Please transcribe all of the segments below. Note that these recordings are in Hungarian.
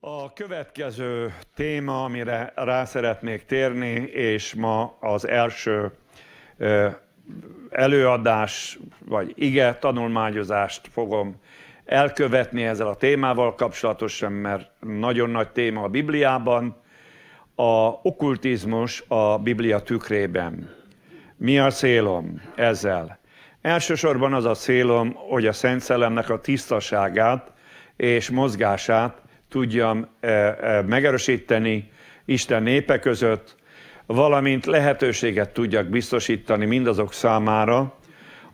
A következő téma, amire rá szeretnék térni, és ma az első előadás, vagy ige tanulmányozást fogom elkövetni ezzel a témával kapcsolatosan, mert nagyon nagy téma a Bibliában, a okkultizmus a Biblia tükrében. Mi a célom ezzel? Elsősorban az a célom, hogy a Szent Szellemnek a tisztaságát és mozgását tudjam megerősíteni Isten népe között, valamint lehetőséget tudjak biztosítani mindazok számára,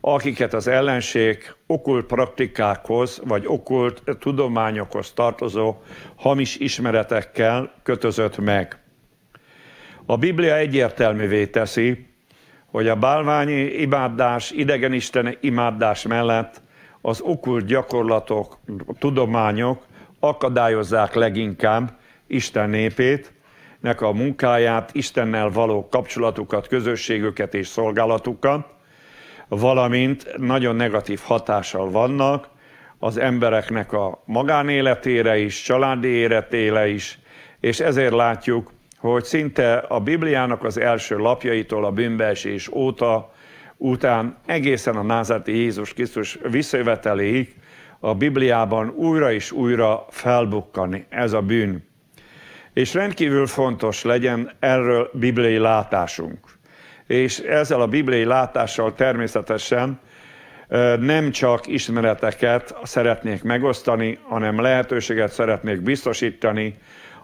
akiket az ellenség okult praktikákhoz vagy okult tudományokhoz tartozó hamis ismeretekkel kötözött meg. A Biblia egyértelművé teszi, hogy a bálványi imádás, idegenisten imádás mellett az okult gyakorlatok, tudományok akadályozzák leginkább Isten népét, nek a munkáját, Istennel való kapcsolatukat, közösségüket és szolgálatukat, valamint nagyon negatív hatással vannak az embereknek a magánéletére is, családi életére is, és ezért látjuk, hogy szinte a Bibliának az első lapjaitól a bűnbeesés óta, után egészen a názati Jézus Krisztus visszajöveteléig a Bibliában újra és újra felbukkani ez a bűn. És rendkívül fontos legyen erről bibliai látásunk. És ezzel a bibliai látással természetesen nem csak ismereteket szeretnék megosztani, hanem lehetőséget szeretnék biztosítani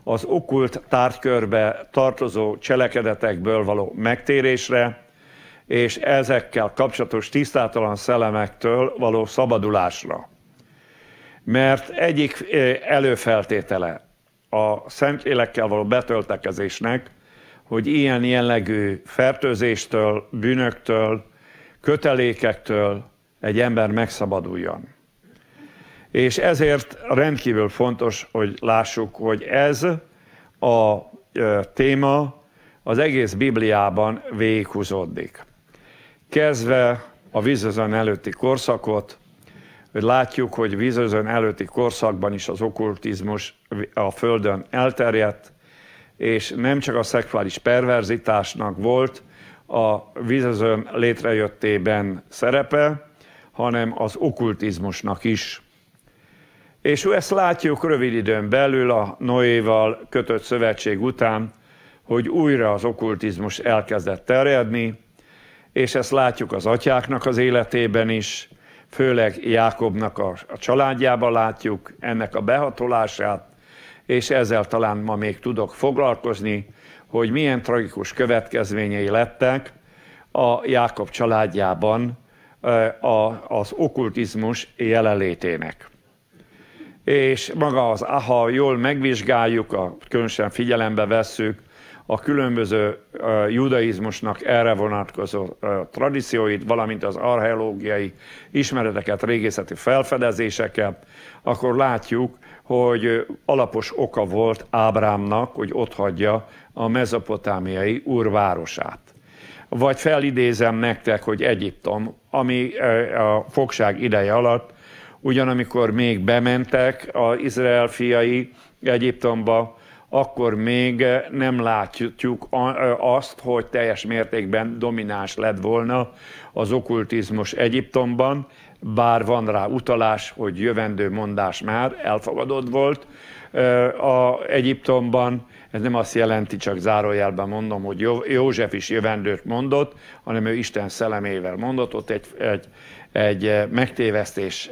az okult tárgykörbe tartozó cselekedetekből való megtérésre, és ezekkel kapcsolatos tisztátalan szellemektől való szabadulásra. Mert egyik előfeltétele a Szentlélekkel való betöltekezésnek, hogy ilyen jellegű fertőzéstől, bűnöktől, kötelékektől egy ember megszabaduljon. És ezért rendkívül fontos, hogy lássuk, hogy ez a téma az egész Bibliában végighúzódik. Kezdve a vízözön előtti korszakot, látjuk, hogy vízözön előtti korszakban is az okkultizmus a Földön elterjedt, és nem csak a szexuális perverzitásnak volt a vízözön létrejöttében szerepe, hanem az okkultizmusnak is. És ezt látjuk rövid időn belül a Noéval kötött szövetség után, hogy újra az okkultizmus elkezdett terjedni, és ezt látjuk az atyáknak az életében is, főleg Jákobnak a, a családjában látjuk ennek a behatolását, és ezzel talán ma még tudok foglalkozni, hogy milyen tragikus következményei lettek a Jákob családjában az okkultizmus jelenlétének. És maga az, ha jól megvizsgáljuk, a, különösen figyelembe vesszük a különböző judaizmusnak erre vonatkozó tradícióit, valamint az archeológiai ismereteket, régészeti felfedezéseket, akkor látjuk, hogy alapos oka volt Ábrámnak, hogy ott hagyja a mezopotámiai úrvárosát. Vagy felidézem nektek, hogy Egyiptom, ami a fogság ideje alatt, ugyanamikor még bementek az Izrael fiai Egyiptomba, akkor még nem látjuk azt, hogy teljes mértékben domináns lett volna az okkultizmus Egyiptomban, bár van rá utalás, hogy jövendő mondás már elfogadott volt a Egyiptomban, ez nem azt jelenti, csak zárójelben mondom, hogy József is jövendőt mondott, hanem ő Isten szellemével mondott, ott egy, egy, egy megtévesztés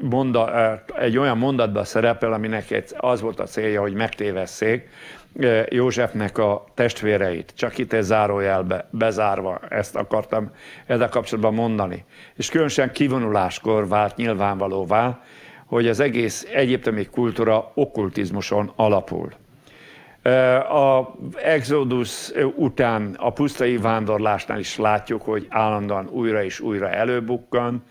monda, egy olyan mondatban szerepel, aminek az volt a célja, hogy megtévesszék Józsefnek a testvéreit. Csak itt egy zárójelbe bezárva ezt akartam ezzel kapcsolatban mondani. És különösen kivonuláskor vált nyilvánvalóvá, hogy az egész egyiptomi kultúra okkultizmuson alapul. A Exodus után a pusztai vándorlásnál is látjuk, hogy állandóan újra és újra előbukkan,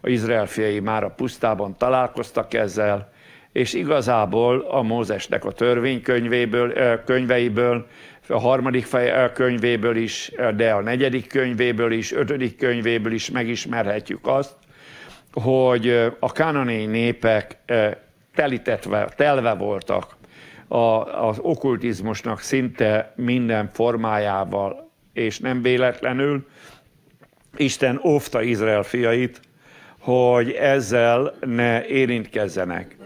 a Izrael fiai már a pusztában találkoztak ezzel, és igazából a Mózesnek a törvénykönyvéből, könyveiből, a harmadik könyvéből is, de a negyedik könyvéből is, ötödik könyvéből is megismerhetjük azt, hogy a kánani népek telítetve, telve voltak a, az okkultizmusnak szinte minden formájával, és nem véletlenül Isten óvta Izrael fiait, hogy ezzel ne érintkezzenek.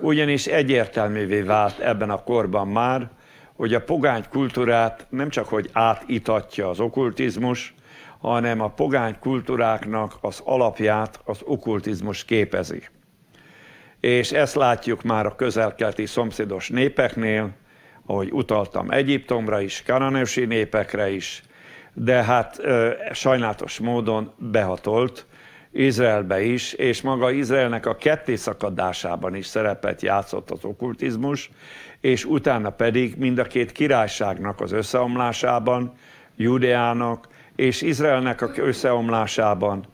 Ugyanis egyértelművé vált ebben a korban már, hogy a pogány kultúrát nem csak hogy átitatja az okkultizmus, hanem a pogány kultúráknak az alapját az okkultizmus képezi. És ezt látjuk már a közelkelti szomszédos népeknél, ahogy utaltam Egyiptomra is, kananeusi népekre is, de hát e, sajnálatos módon behatolt Izraelbe is, és maga Izraelnek a kettészakadásában is szerepet játszott az okkultizmus, és utána pedig mind a két királyságnak az összeomlásában, Judeának és Izraelnek a összeomlásában,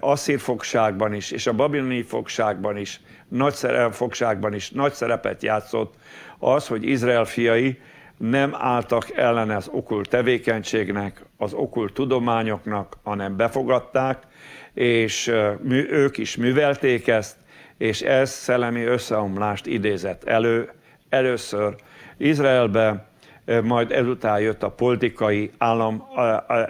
Asszír fogságban is, és a babiloni fogságban is, nagy fogságban is nagy szerepet játszott az, hogy Izrael fiai nem álltak ellen az okult tevékenységnek, az okult tudományoknak, hanem befogadták, és ők is művelték ezt, és ez szellemi összeomlást idézett elő először Izraelbe, majd ezután jött a politikai állam,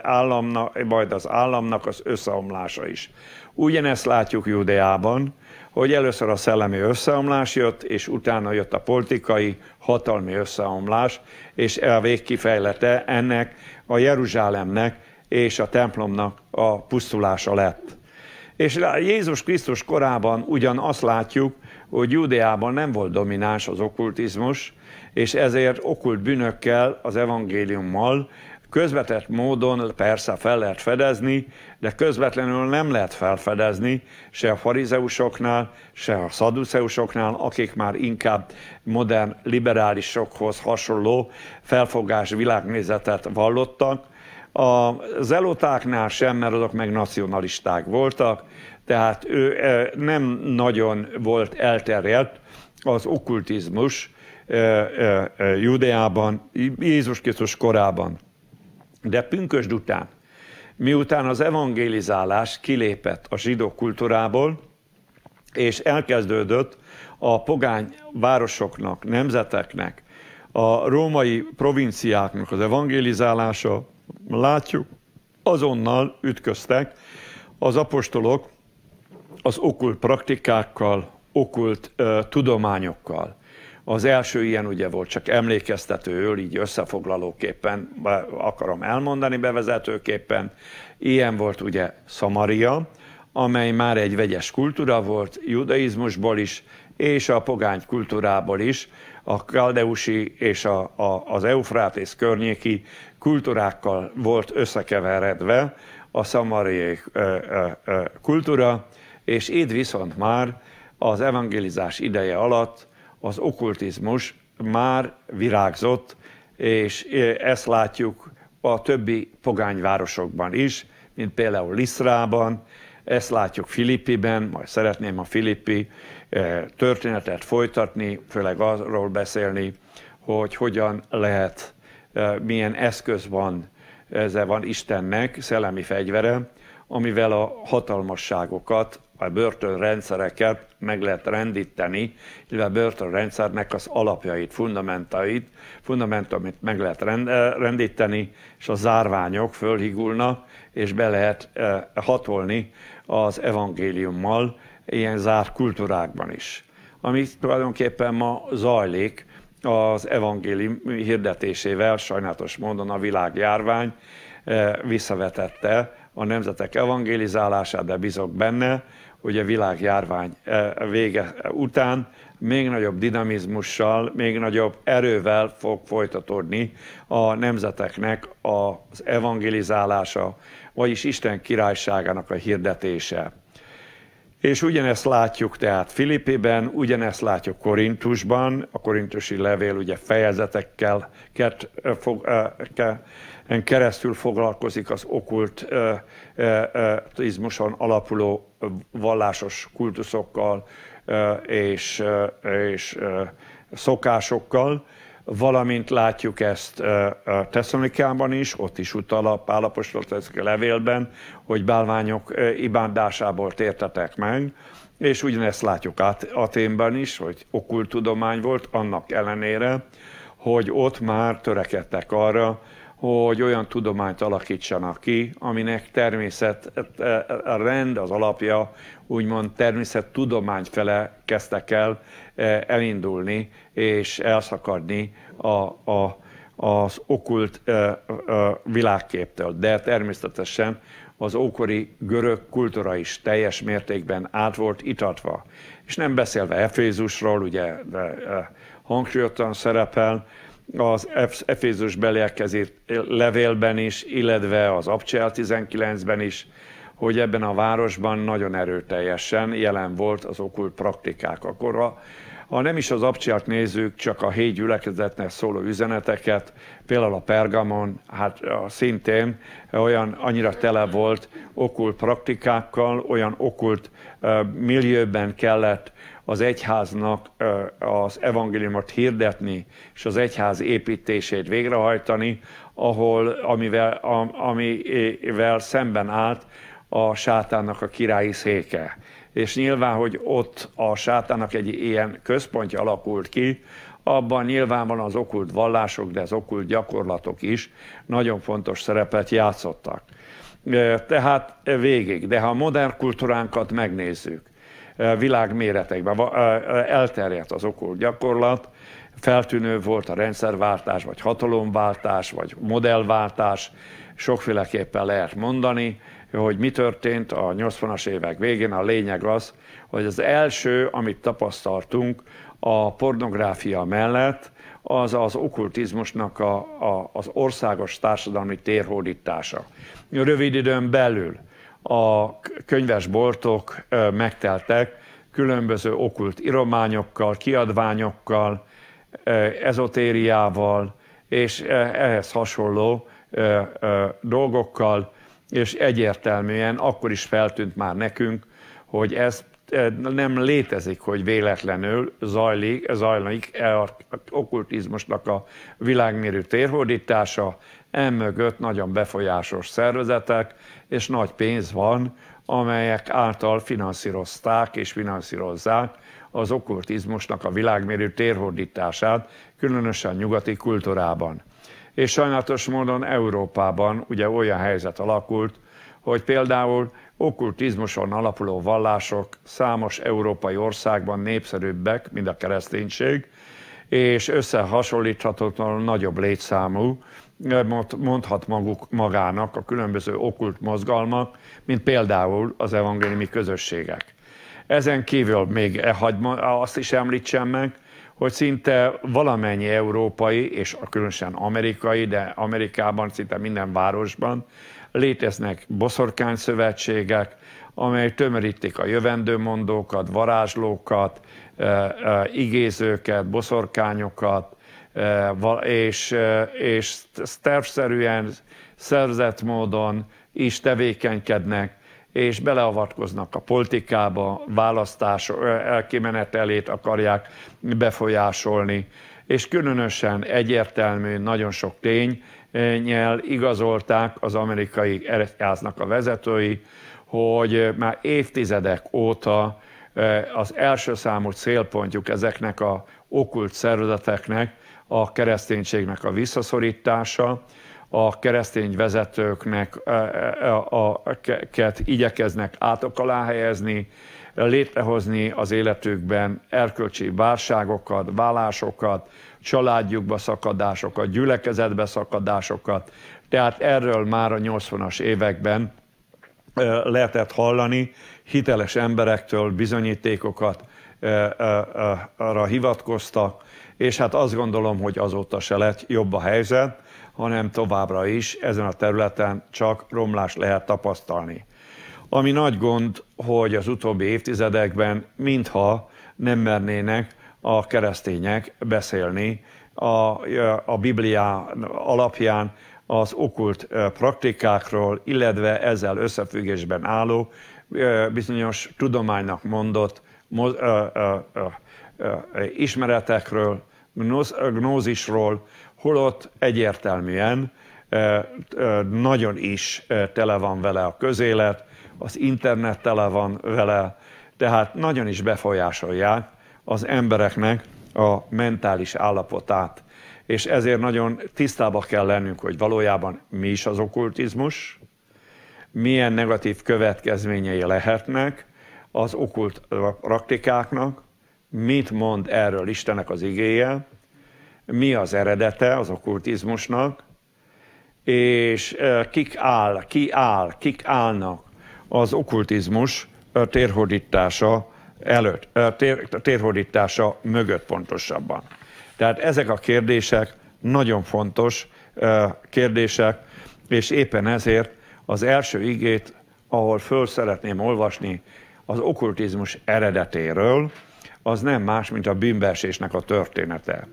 államnak, majd az államnak az összeomlása is. Ugyanezt látjuk Judeában, hogy először a szellemi összeomlás jött, és utána jött a politikai, hatalmi összeomlás, és a végkifejlete ennek a Jeruzsálemnek és a templomnak a pusztulása lett. És Jézus Krisztus korában ugyan azt látjuk, hogy Judeában nem volt domináns az okkultizmus, és ezért okkult bűnökkel, az evangéliummal közvetett módon persze fel lehet fedezni, de közvetlenül nem lehet felfedezni se a farizeusoknál, se a szaduceusoknál, akik már inkább modern liberálisokhoz hasonló felfogás világnézetet vallottak. A zelotáknál sem, mert azok meg nacionalisták voltak, tehát ő nem nagyon volt elterjedt az okkultizmus Judeában, Jézus Krisztus korában. De pünkösd után, miután az evangelizálás kilépett a zsidó kultúrából, és elkezdődött a pogány városoknak, nemzeteknek, a római provinciáknak az evangelizálása, látjuk, azonnal ütköztek az apostolok az okult praktikákkal, okult uh, tudományokkal. Az első ilyen ugye volt csak emlékeztetőül, így összefoglalóképpen akarom elmondani bevezetőképpen. Ilyen volt ugye Szamaria, amely már egy vegyes kultúra volt, judaizmusból is, és a pogány kultúrából is, a kaldeusi és a, a, az Eufrátész környéki kultúrákkal volt összekeveredve a szamariai kultúra, és itt viszont már az evangelizás ideje alatt az okkultizmus már virágzott, és ezt látjuk a többi pogányvárosokban is, mint például Lisztrában, ezt látjuk Filippiben, majd szeretném a Filippi történetet folytatni, főleg arról beszélni, hogy hogyan lehet, eh, milyen eszköz van, ezzel van Istennek, szellemi fegyvere, amivel a hatalmasságokat a börtönrendszereket meg lehet rendíteni, illetve a börtönrendszernek az alapjait, fundamentait, fundamentumit meg lehet eh, rendíteni, és a zárványok fölhigulnak, és be lehet eh, hatolni az evangéliummal ilyen zárt kultúrákban is. Ami tulajdonképpen ma zajlik az evangélium hirdetésével, sajnálatos módon a világjárvány eh, visszavetette a nemzetek evangélizálását, de bizok benne, hogy a világjárvány eh, vége után még nagyobb dinamizmussal, még nagyobb erővel fog folytatódni a nemzeteknek az evangelizálása, vagyis Isten királyságának a hirdetése. És ugyanezt látjuk tehát Filippiben, ugyanezt látjuk Korintusban, a korintusi levél ugye fejezetekkel kert, fog, ke, keresztül foglalkozik az okkultizmuson alapuló vallásos kultuszokkal és, és szokásokkal, valamint látjuk ezt Tesszalonikában is, ott is utal a Pálapostól a levélben, hogy bálványok ibádásából tértetek meg, és ugyanezt látjuk Aténban is, hogy okultudomány volt, annak ellenére, hogy ott már törekedtek arra, hogy olyan tudományt alakítsanak ki, aminek természet, a rend, az alapja, úgymond természet tudomány fele kezdtek el e, elindulni és elszakadni a, a, az okult e, e, világképtől. De természetesen az ókori görög kultúra is teljes mértékben át volt itatva. És nem beszélve Efézusról, ugye de, hangsúlyozottan szerepel, az Efézus belérkező levélben is, illetve az Abcsel 19-ben is, hogy ebben a városban nagyon erőteljesen jelen volt az okult praktikák. Akkor a, ha nem is az abcsiát nézzük, csak a hét gyülekezetnek szóló üzeneteket, például a Pergamon, hát szintén olyan annyira tele volt okult praktikákkal, olyan okult uh, millióben kellett az egyháznak az evangéliumot hirdetni, és az egyház építését végrehajtani, ahol, amivel, amivel szemben állt a sátánnak a királyi széke. És nyilván, hogy ott a sátánnak egy ilyen központja alakult ki, abban nyilvánvalóan az okult vallások, de az okult gyakorlatok is nagyon fontos szerepet játszottak. Tehát végig. De ha a modern kultúránkat megnézzük, világméretekben elterjedt az okult gyakorlat, feltűnő volt a rendszerváltás, vagy hatalomváltás, vagy modellváltás, sokféleképpen lehet mondani, hogy mi történt a 80-as évek végén. A lényeg az, hogy az első, amit tapasztaltunk a pornográfia mellett, az az okkultizmusnak a, a, az országos társadalmi térhódítása. Rövid időn belül a könyvesboltok megteltek különböző okult írományokkal, kiadványokkal, ezotériával, és ehhez hasonló dolgokkal, és egyértelműen akkor is feltűnt már nekünk, hogy ez nem létezik, hogy véletlenül zajlik, zajlik az okkultizmusnak a világmérő térhódítása, emögött nagyon befolyásos szervezetek, és nagy pénz van, amelyek által finanszírozták és finanszírozzák az okkultizmusnak a világmérő térhordítását, különösen nyugati kultúrában. És sajnálatos módon Európában ugye olyan helyzet alakult, hogy például okkultizmuson alapuló vallások számos európai országban népszerűbbek, mint a kereszténység, és összehasonlíthatatlanul nagyobb létszámú, mondhat maguk magának a különböző okult mozgalmak, mint például az evangéliumi közösségek. Ezen kívül még e azt is említsem meg, hogy szinte valamennyi európai, és különösen amerikai, de Amerikában szinte minden városban léteznek boszorkány szövetségek, amely tömörítik a jövendőmondókat, varázslókat, e, e, igézőket, boszorkányokat, és, és tervszerűen, szerzett módon is tevékenykednek, és beleavatkoznak a politikába, választás elkimenetelét akarják befolyásolni, és különösen egyértelmű, nagyon sok tényel igazolták az amerikai egyháznak a vezetői, hogy már évtizedek óta az első számú célpontjuk ezeknek a okult szervezeteknek a kereszténységnek a visszaszorítása, a keresztény vezetőknek a, a, a, ket igyekeznek átok alá helyezni, létrehozni az életükben erkölcsi válságokat, vállásokat, családjukba szakadásokat, gyülekezetbe szakadásokat. Tehát erről már a 80-as években lehetett hallani hiteles emberektől bizonyítékokat arra hivatkoztak, és hát azt gondolom, hogy azóta se lett jobb a helyzet, hanem továbbra is ezen a területen csak romlás lehet tapasztalni. Ami nagy gond, hogy az utóbbi évtizedekben mintha nem mernének a keresztények beszélni a, a Biblia alapján az okult praktikákról, illetve ezzel összefüggésben álló bizonyos tudománynak mondott ismeretekről, gnózisról, holott egyértelműen nagyon is tele van vele a közélet, az internet tele van vele, tehát nagyon is befolyásolják az embereknek a mentális állapotát. És ezért nagyon tisztába kell lennünk, hogy valójában mi is az okkultizmus, milyen negatív következményei lehetnek az okkult praktikáknak, mit mond erről Istenek az igéje, mi az eredete az okkultizmusnak, és kik áll, ki áll, kik állnak az okkultizmus térhódítása előtt, tér, térhódítása mögött pontosabban. Tehát ezek a kérdések nagyon fontos kérdések, és éppen ezért az első igét, ahol föl szeretném olvasni az okkultizmus eredetéről, az nem más, mint a bűnbeesésnek a története.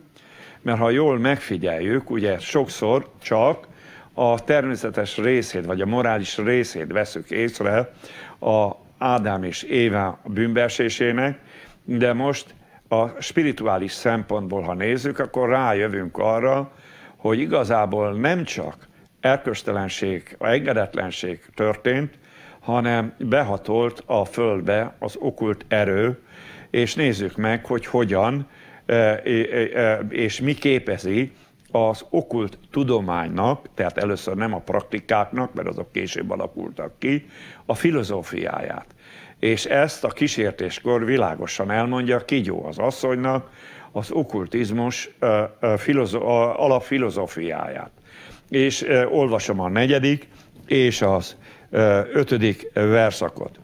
Mert ha jól megfigyeljük, ugye sokszor csak a természetes részét, vagy a morális részét veszük észre a Ádám és Éva bűnbeesésének, de most a spirituális szempontból, ha nézzük, akkor rájövünk arra, hogy igazából nem csak erköstelenség, engedetlenség történt, hanem behatolt a földbe az okult erő, és nézzük meg, hogy hogyan e, e, e, és mi képezi az okult tudománynak, tehát először nem a praktikáknak, mert azok később alakultak ki, a filozófiáját. És ezt a kísértéskor világosan elmondja Kigyó az asszonynak az okkultizmus alapfilozófiáját. És olvasom a negyedik és az ötödik verszakot.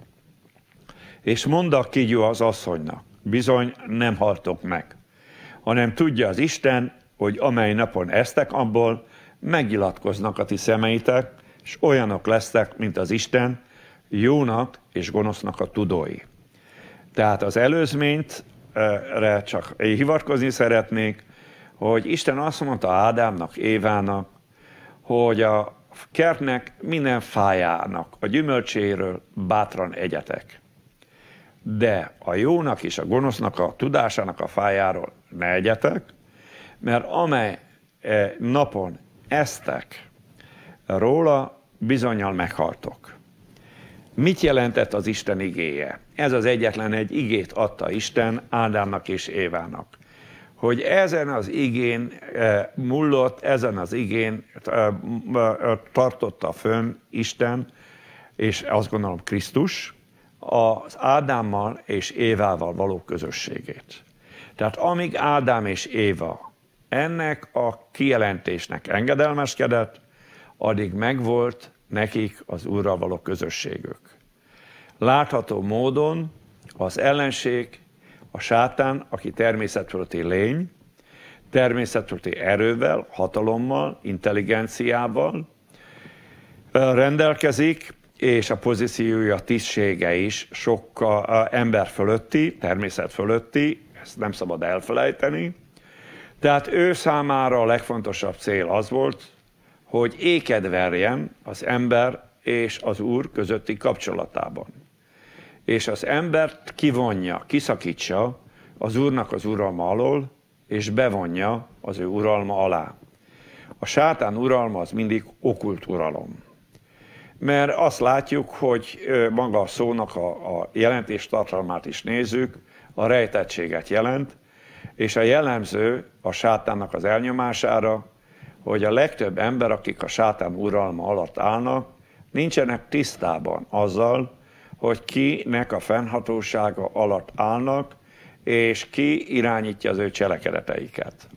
És mondd Kigyó az asszonynak, bizony nem haltok meg, hanem tudja az Isten, hogy amely napon esztek abból, megilatkoznak a ti szemeitek, és olyanok lesztek, mint az Isten, jónak és gonosznak a tudói. Tehát az előzményt erre csak hivatkozni szeretnék, hogy Isten azt mondta Ádámnak, Évának, hogy a kertnek minden fájának, a gyümölcséről bátran egyetek. De a jónak és a gonosznak a tudásának a fájáról ne egyetek, mert amely e, napon eztek róla, bizonyal meghaltok. Mit jelentett az Isten igéje? Ez az egyetlen egy igét adta Isten Ádámnak és Évának. Hogy ezen az igén e, ezen az igén e, tartotta fönn Isten, és azt gondolom Krisztus, az Ádámmal és Évával való közösségét. Tehát amíg Ádám és Éva ennek a kijelentésnek engedelmeskedett, addig megvolt nekik az Úrral való közösségük. Látható módon az ellenség, a sátán, aki természetfölötti lény, természetfölötti erővel, hatalommal, intelligenciával rendelkezik, és a pozíciója, tisztsége is sokkal ember fölötti, természet fölötti, ezt nem szabad elfelejteni, tehát ő számára a legfontosabb cél az volt, hogy éked verjen az ember és az Úr közötti kapcsolatában. És az embert kivonja, kiszakítsa az Úrnak az uralma alól, és bevonja az ő uralma alá. A sátán uralma az mindig okult uralom. Mert azt látjuk, hogy maga a szónak a, a jelentéstartalmát is nézzük, a rejtettséget jelent, és a jellemző a sátánnak az elnyomására, hogy a legtöbb ember, akik a sátán uralma alatt állnak, nincsenek tisztában azzal, hogy kinek a fennhatósága alatt állnak, és ki irányítja az ő cselekedeteiket.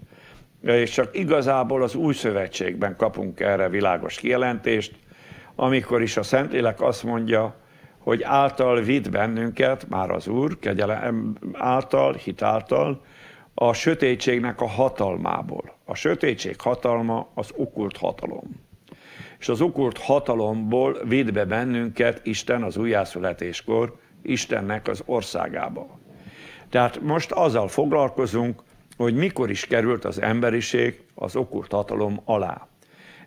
És csak igazából az új szövetségben kapunk erre világos kijelentést, amikor is a Szentlélek azt mondja, hogy által vitt bennünket, már az Úr, kegyelem által, hitáltal, a sötétségnek a hatalmából. A sötétség hatalma az okult hatalom. És az okult hatalomból vidd be bennünket Isten az újjászületéskor Istennek az országába. Tehát most azzal foglalkozunk, hogy mikor is került az emberiség az okult hatalom alá.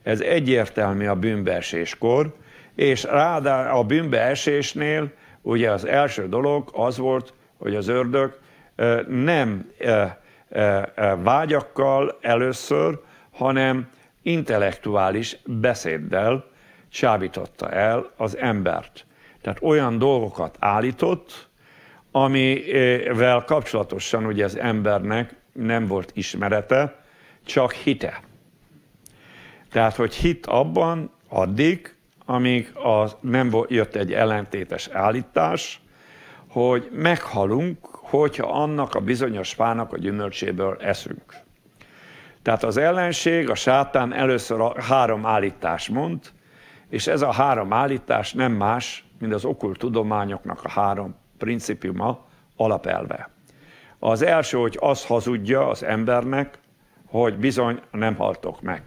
Ez egyértelmű a bűnbeeséskor, és ráadá a bűnbeesésnél ugye az első dolog az volt, hogy az ördög nem vágyakkal először, hanem intellektuális beszéddel csábította el az embert. Tehát olyan dolgokat állított, amivel kapcsolatosan ugye az embernek nem volt ismerete, csak hite. Tehát, hogy hit abban addig, amíg az nem jött egy ellentétes állítás, hogy meghalunk, hogyha annak a bizonyos fának a gyümölcséből eszünk. Tehát az ellenség, a sátán először a három állítás mond, és ez a három állítás nem más, mint az okkult tudományoknak a három principiuma, alapelve. Az első, hogy az hazudja az embernek, hogy bizony nem haltok meg.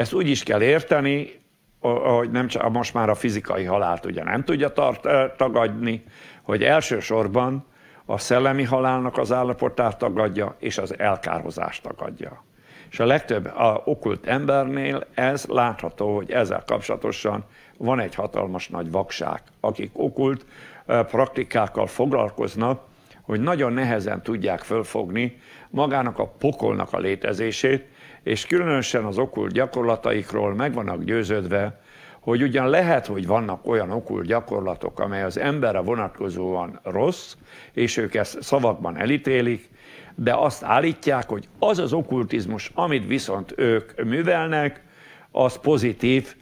Ezt úgy is kell érteni, hogy nem csak most már a fizikai halált ugye nem tudja tart, tagadni, hogy elsősorban a szellemi halálnak az állapotát tagadja, és az elkározást tagadja. És a legtöbb a okult embernél ez látható, hogy ezzel kapcsolatosan van egy hatalmas nagy vakság, akik okult praktikákkal foglalkoznak, hogy nagyon nehezen tudják fölfogni magának a pokolnak a létezését, és különösen az okult gyakorlataikról meg vannak győződve, hogy ugyan lehet, hogy vannak olyan okult gyakorlatok, amely az emberre vonatkozóan rossz, és ők ezt szavakban elítélik, de azt állítják, hogy az az okkultizmus, amit viszont ők művelnek, az pozitív,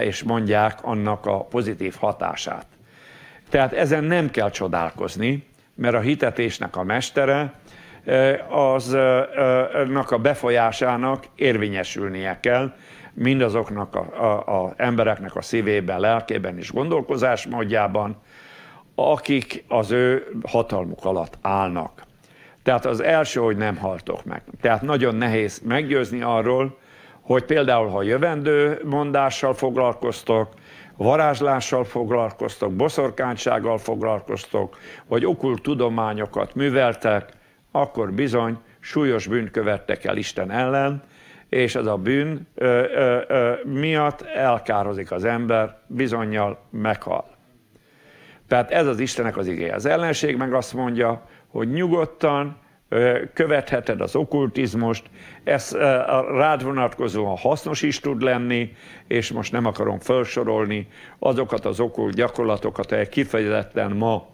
és mondják annak a pozitív hatását. Tehát ezen nem kell csodálkozni, mert a hitetésnek a mestere aznak a befolyásának érvényesülnie kell, mindazoknak a, a, a embereknek a szívében, lelkében és gondolkozásmódjában, akik az ő hatalmuk alatt állnak. Tehát az első, hogy nem haltok meg. Tehát nagyon nehéz meggyőzni arról, hogy például, ha jövendő mondással foglalkoztok, varázslással foglalkoztok, boszorkánysággal foglalkoztok, vagy okult tudományokat műveltek, akkor bizony súlyos bűnt követtek el Isten ellen, és ez a bűn ö, ö, ö, miatt elkározik az ember, bizonyal meghal. Tehát ez az Istenek az igéje. Az ellenség meg azt mondja, hogy nyugodtan követheted az okkultizmust, ez rád vonatkozóan hasznos is tud lenni, és most nem akarom felsorolni azokat az okkult gyakorlatokat, amelyek kifejezetten ma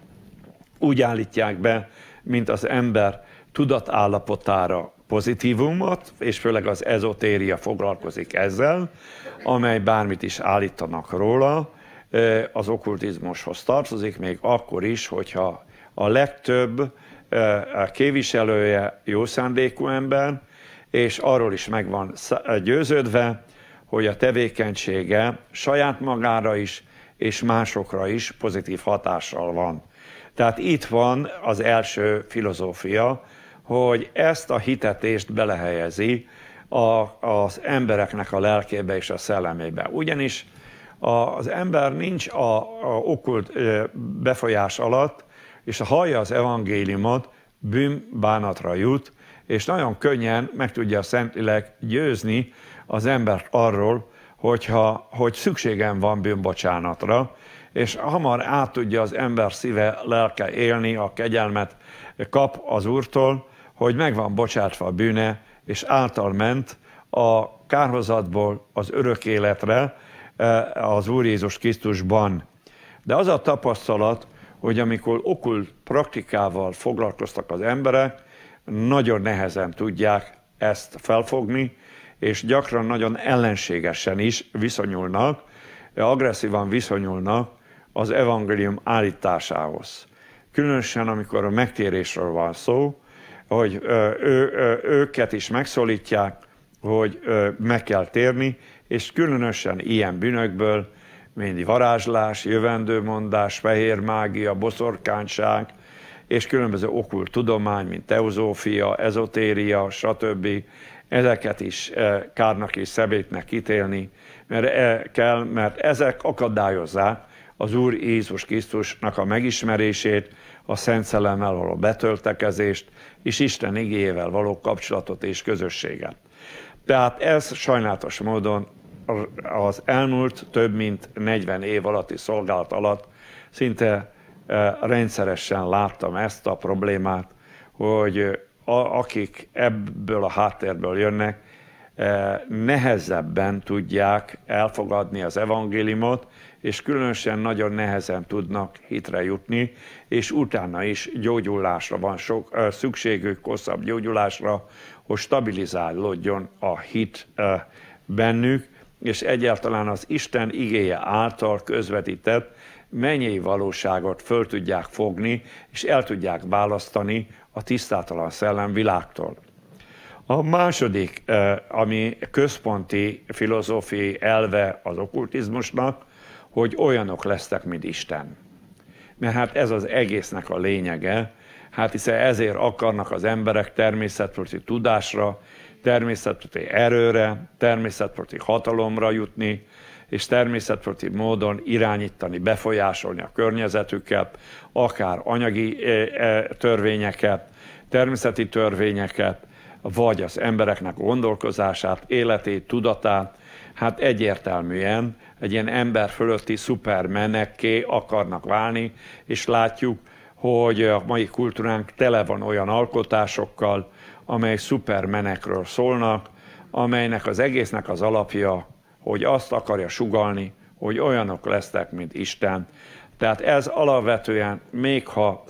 úgy állítják be, mint az ember tudatállapotára pozitívumot, és főleg az ezotéria foglalkozik ezzel, amely bármit is állítanak róla, az okkultizmushoz tartozik, még akkor is, hogyha a legtöbb képviselője jó szándékú ember, és arról is meg van győződve, hogy a tevékenysége saját magára is, és másokra is pozitív hatással van. Tehát itt van az első filozófia, hogy ezt a hitetést belehelyezi a, az embereknek a lelkébe és a szellemébe. Ugyanis az ember nincs a, a okult befolyás alatt, és ha hallja az evangéliumot, bűnbánatra jut, és nagyon könnyen meg tudja szentileg győzni az embert arról, hogyha, hogy szükségem van bűnbocsánatra, és hamar át tudja az ember szíve, lelke élni, a kegyelmet kap az Úrtól, hogy meg van bocsátva a bűne, és által ment a kárhozatból az örök életre eh, az Úr Jézus Krisztusban. De az a tapasztalat, hogy amikor okult praktikával foglalkoztak az emberek, nagyon nehezen tudják ezt felfogni, és gyakran nagyon ellenségesen is viszonyulnak, agresszívan viszonyulnak az evangélium állításához. Különösen, amikor a megtérésről van szó, hogy ő, őket is megszólítják, hogy meg kell térni, és különösen ilyen bűnökből mint varázslás, jövendőmondás, fehér mágia, boszorkányság, és különböző okult tudomány, mint teozófia, ezotéria, stb. Ezeket is kárnak és szebétnek ítélni mert kell, mert ezek akadályozzák az Úr Jézus Krisztusnak a megismerését, a Szent Szellemmel való betöltekezést, és Isten igéjével való kapcsolatot és közösséget. Tehát ez sajnálatos módon az elmúlt több mint 40 év alatti szolgálat alatt szinte eh, rendszeresen láttam ezt a problémát, hogy akik ebből a háttérből jönnek, nehezebben tudják elfogadni az evangéliumot, és különösen nagyon nehezen tudnak hitre jutni, és utána is gyógyulásra van sok, szükségük, hosszabb gyógyulásra, hogy stabilizálódjon a hit bennük, és egyáltalán az Isten igéje által közvetített mennyei valóságot föl tudják fogni, és el tudják választani a tisztátalan szellem világtól. A második, ami központi filozófiai elve az okkultizmusnak, hogy olyanok lesznek, mint Isten. Mert hát ez az egésznek a lényege, hát hiszen ezért akarnak az emberek természetproti tudásra, természetproti erőre, természetproti hatalomra jutni, és természetproti módon irányítani, befolyásolni a környezetüket, akár anyagi törvényeket, természeti törvényeket, vagy az embereknek gondolkozását, életét, tudatát, hát egyértelműen egy ilyen ember fölötti szupermenekké akarnak válni, és látjuk, hogy a mai kultúránk tele van olyan alkotásokkal, amely szupermenekről szólnak, amelynek az egésznek az alapja, hogy azt akarja sugalni, hogy olyanok lesznek, mint Isten. Tehát ez alapvetően, még ha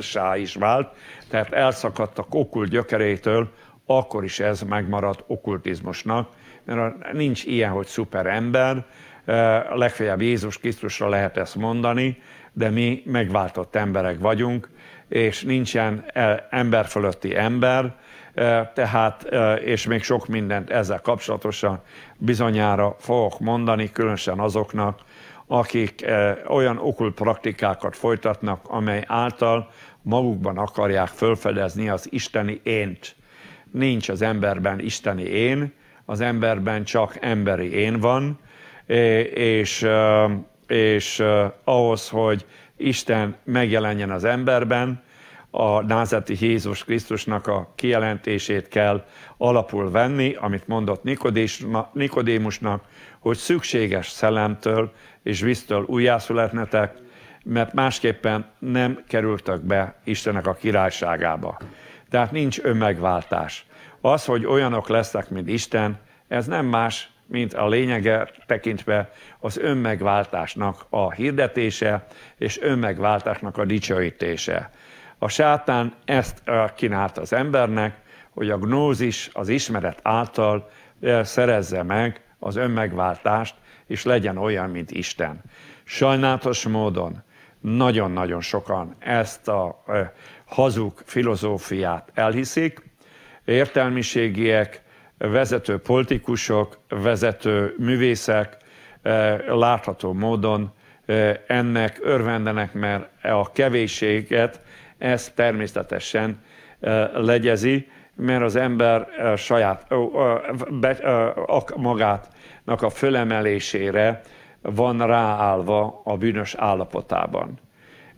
sá is vált, tehát elszakadtak okkult gyökerétől, akkor is ez megmaradt okkultizmusnak, mert nincs ilyen, hogy szuper ember, legfeljebb Jézus Krisztusra lehet ezt mondani, de mi megváltott emberek vagyunk, és nincsen ember fölötti ember, tehát, és még sok mindent ezzel kapcsolatosan bizonyára fogok mondani, különösen azoknak, akik olyan okult praktikákat folytatnak, amely által magukban akarják fölfedezni az isteni ént. Nincs az emberben isteni én, az emberben csak emberi én van, és, és ahhoz, hogy Isten megjelenjen az emberben, a názeti Jézus Krisztusnak a kijelentését kell alapul venni, amit mondott Nikodémusnak, hogy szükséges szellemtől és víztől újjászületnetek, mert másképpen nem kerültek be Istenek a királyságába. Tehát nincs önmegváltás. Az, hogy olyanok lesznek, mint Isten, ez nem más, mint a lényege tekintve az önmegváltásnak a hirdetése és önmegváltásnak a dicsőítése. A sátán ezt kínált az embernek, hogy a gnózis, az ismeret által szerezze meg az önmegváltást, és legyen olyan, mint Isten. Sajnálatos módon nagyon-nagyon sokan ezt a hazug filozófiát elhiszik, értelmiségiek, vezető politikusok, vezető művészek látható módon ennek örvendenek, mert a kevésséget ez természetesen legyezi, mert az ember saját magátnak a fölemelésére van ráállva a bűnös állapotában.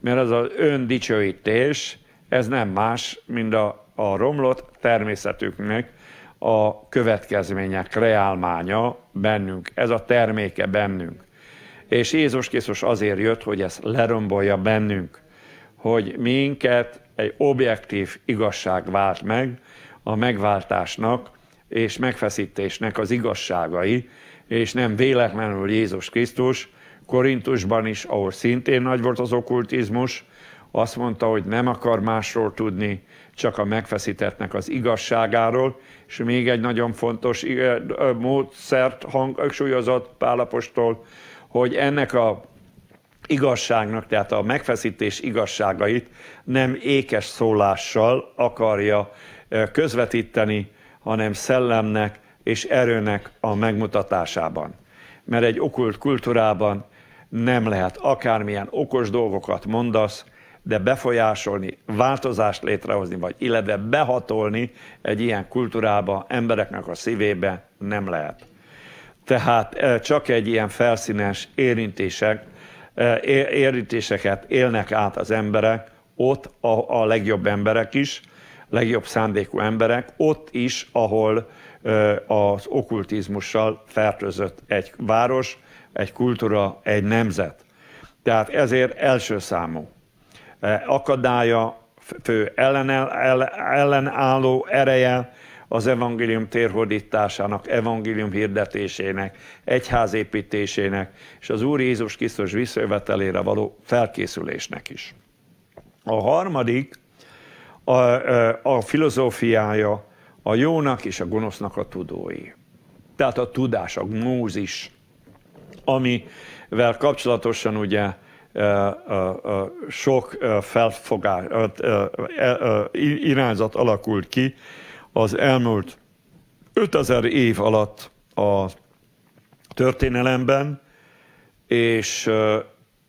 Mert az az öndicsőítés, ez nem más, mint a, a romlott természetüknek a következmények reálmánya bennünk. Ez a terméke bennünk. És Jézus Krisztus azért jött, hogy ezt lerombolja bennünk, hogy minket egy objektív igazság vált meg, a megváltásnak és megfeszítésnek az igazságai, és nem véletlenül Jézus Krisztus, Korintusban is, ahol szintén nagy volt az okkultizmus, azt mondta, hogy nem akar másról tudni, csak a megfeszítettnek az igazságáról, és még egy nagyon fontos módszert hangsúlyozott Pálapostól, hogy ennek a igazságnak, tehát a megfeszítés igazságait nem ékes szólással akarja közvetíteni, hanem szellemnek és erőnek a megmutatásában. Mert egy okult kultúrában nem lehet akármilyen okos dolgokat mondasz, de befolyásolni, változást létrehozni, vagy illetve behatolni egy ilyen kultúrába, embereknek a szívébe nem lehet. Tehát csak egy ilyen felszínes érintések, érintéseket élnek át az emberek, ott a, a legjobb emberek is, legjobb szándékú emberek, ott is, ahol az okkultizmussal fertőzött egy város, egy kultúra, egy nemzet. Tehát ezért első számú akadálya, fő ellenálló ereje az evangélium térhódításának, evangélium hirdetésének, egyházépítésének és az Úr Jézus Krisztus visszajövetelére való felkészülésnek is. A harmadik a, a filozófiája a jónak és a gonosznak a tudói. Tehát a tudás, a gnózis, amivel kapcsolatosan ugye sok felfogás, irányzat alakult ki az elmúlt 5000 év alatt a történelemben, és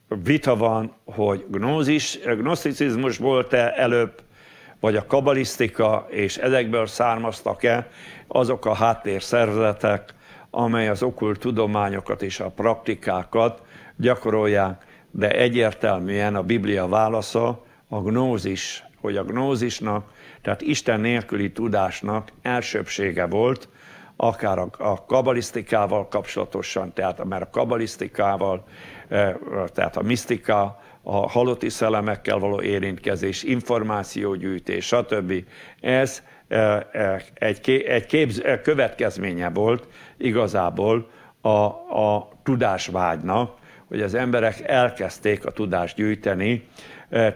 vita van, hogy gnózis, gnoszticizmus volt-e előbb, vagy a kabalisztika, és ezekből származtak-e azok a háttérszervezetek, amely az okkult tudományokat és a praktikákat gyakorolják, de egyértelműen a Biblia válasza a gnózis, hogy a gnózisnak, tehát Isten nélküli tudásnak elsőbsége volt, akár a, a kabalisztikával kapcsolatosan, tehát mert a kabalisztikával, eh, tehát a misztika, a halotti szellemekkel való érintkezés, információgyűjtés, stb. Ez eh, eh, egy, egy képz, következménye volt igazából a, a tudásvágynak, hogy az emberek elkezdték a tudást gyűjteni,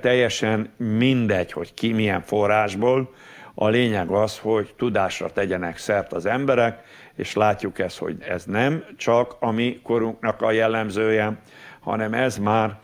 teljesen mindegy, hogy ki milyen forrásból, a lényeg az, hogy tudásra tegyenek szert az emberek, és látjuk ezt, hogy ez nem csak a mi korunknak a jellemzője, hanem ez már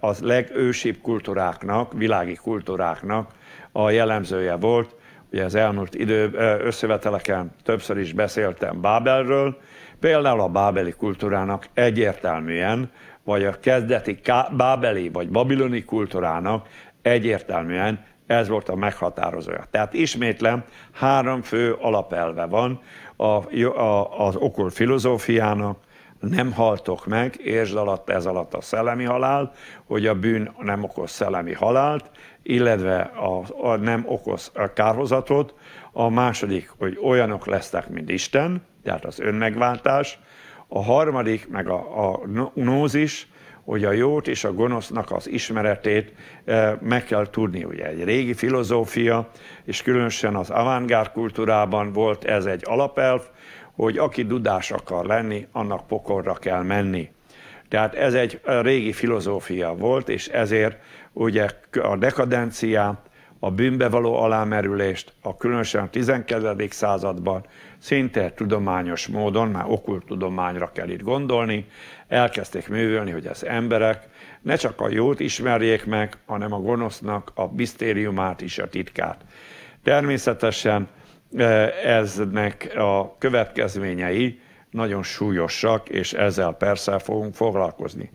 az legősibb kultúráknak, világi kultúráknak a jellemzője volt. Ugye az elmúlt idő összeveteleken többször is beszéltem Bábelről, például a bábeli kultúrának egyértelműen, vagy a kezdeti bábeli vagy babiloni kultúrának egyértelműen ez volt a meghatározója. Tehát ismétlem, három fő alapelve van a, a, az okul filozófiának, nem haltok meg, értsd alatt ez alatt a szellemi halál, hogy a bűn nem okoz szellemi halált, illetve a, a nem okoz a kárhozatot. A második, hogy olyanok lesznek, mint Isten, tehát az önmegváltás. A harmadik, meg a, a nózis, hogy a jót és a gonosznak az ismeretét eh, meg kell tudni. Ugye egy régi filozófia, és különösen az avantgárd kultúrában volt ez egy alapelv, hogy aki dudás akar lenni, annak pokorra kell menni. Tehát ez egy régi filozófia volt, és ezért ugye a dekadenciát, a bűnbe való alámerülést, a különösen a 12. században szinte tudományos módon, már okult tudományra kell itt gondolni, elkezdték művelni, hogy az emberek ne csak a jót ismerjék meg, hanem a gonosznak a misztériumát is, a titkát. Természetesen e, eznek a következményei nagyon súlyosak, és ezzel persze fogunk foglalkozni.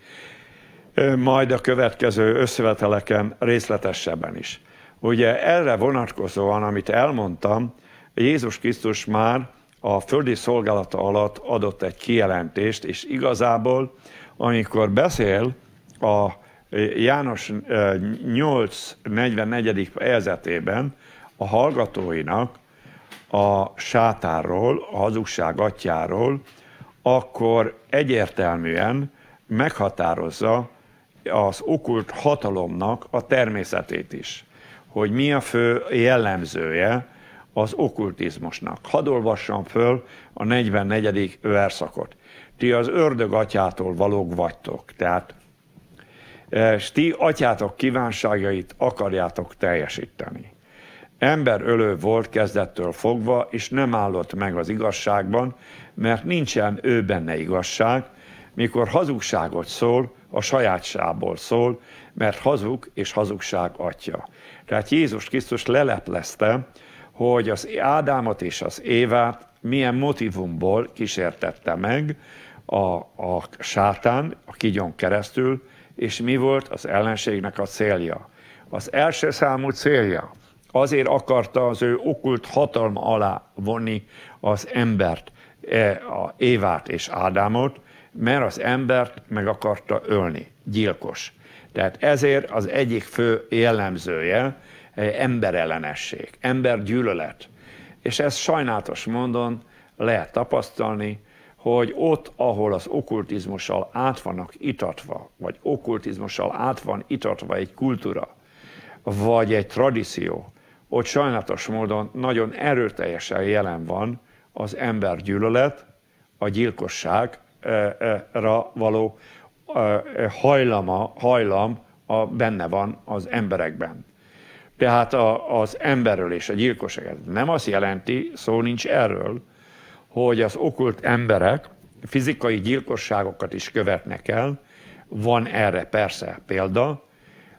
E, majd a következő összeveteleken részletesebben is. Ugye erre vonatkozóan, amit elmondtam, Jézus Krisztus már a földi szolgálata alatt adott egy kijelentést, és igazából, amikor beszél a János 8.44. fejezetében a hallgatóinak a sátárról, a hazugság atyáról, akkor egyértelműen meghatározza az okult hatalomnak a természetét is, hogy mi a fő jellemzője az okkultizmusnak. Hadd olvassam föl a 44. verszakot. Ti az ördög atyától valók vagytok, tehát e, és ti atyátok kívánságait akarjátok teljesíteni. Ember ölő volt kezdettől fogva, és nem állott meg az igazságban, mert nincsen ő benne igazság, mikor hazugságot szól, a sajátsából szól, mert hazug és hazugság atya. Tehát Jézus Krisztus leleplezte hogy az Ádámot és az Évát milyen motivumból kísértette meg a, a sátán, a kigyon keresztül, és mi volt az ellenségnek a célja. Az első számú célja azért akarta az ő okult hatalma alá vonni az embert, e, a Évát és Ádámot, mert az embert meg akarta ölni, gyilkos. Tehát ezért az egyik fő jellemzője, emberellenesség, embergyűlölet. És ez sajnálatos módon lehet tapasztalni, hogy ott, ahol az okkultizmussal át vannak itatva, vagy okkultizmussal át van itatva egy kultúra, vagy egy tradíció, ott sajnálatos módon nagyon erőteljesen jelen van az embergyűlölet, a gyilkosságra való hajlama, hajlam a, benne van az emberekben. Tehát a, az emberről és a gyilkosság nem azt jelenti, szó nincs erről, hogy az okult emberek fizikai gyilkosságokat is követnek el, van erre persze példa,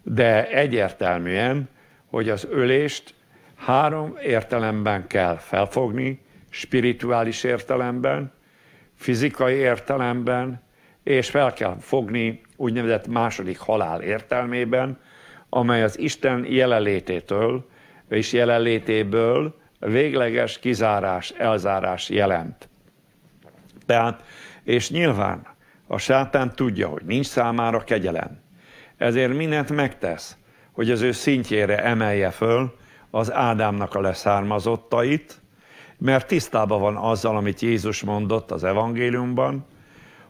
de egyértelműen, hogy az ölést három értelemben kell felfogni, spirituális értelemben, fizikai értelemben, és fel kell fogni úgynevezett második halál értelmében, amely az Isten jelenlététől és jelenlétéből végleges kizárás, elzárás jelent. Tehát, és nyilván a sátán tudja, hogy nincs számára kegyelem. Ezért mindent megtesz, hogy az ő szintjére emelje föl az Ádámnak a leszármazottait, mert tisztában van azzal, amit Jézus mondott az evangéliumban,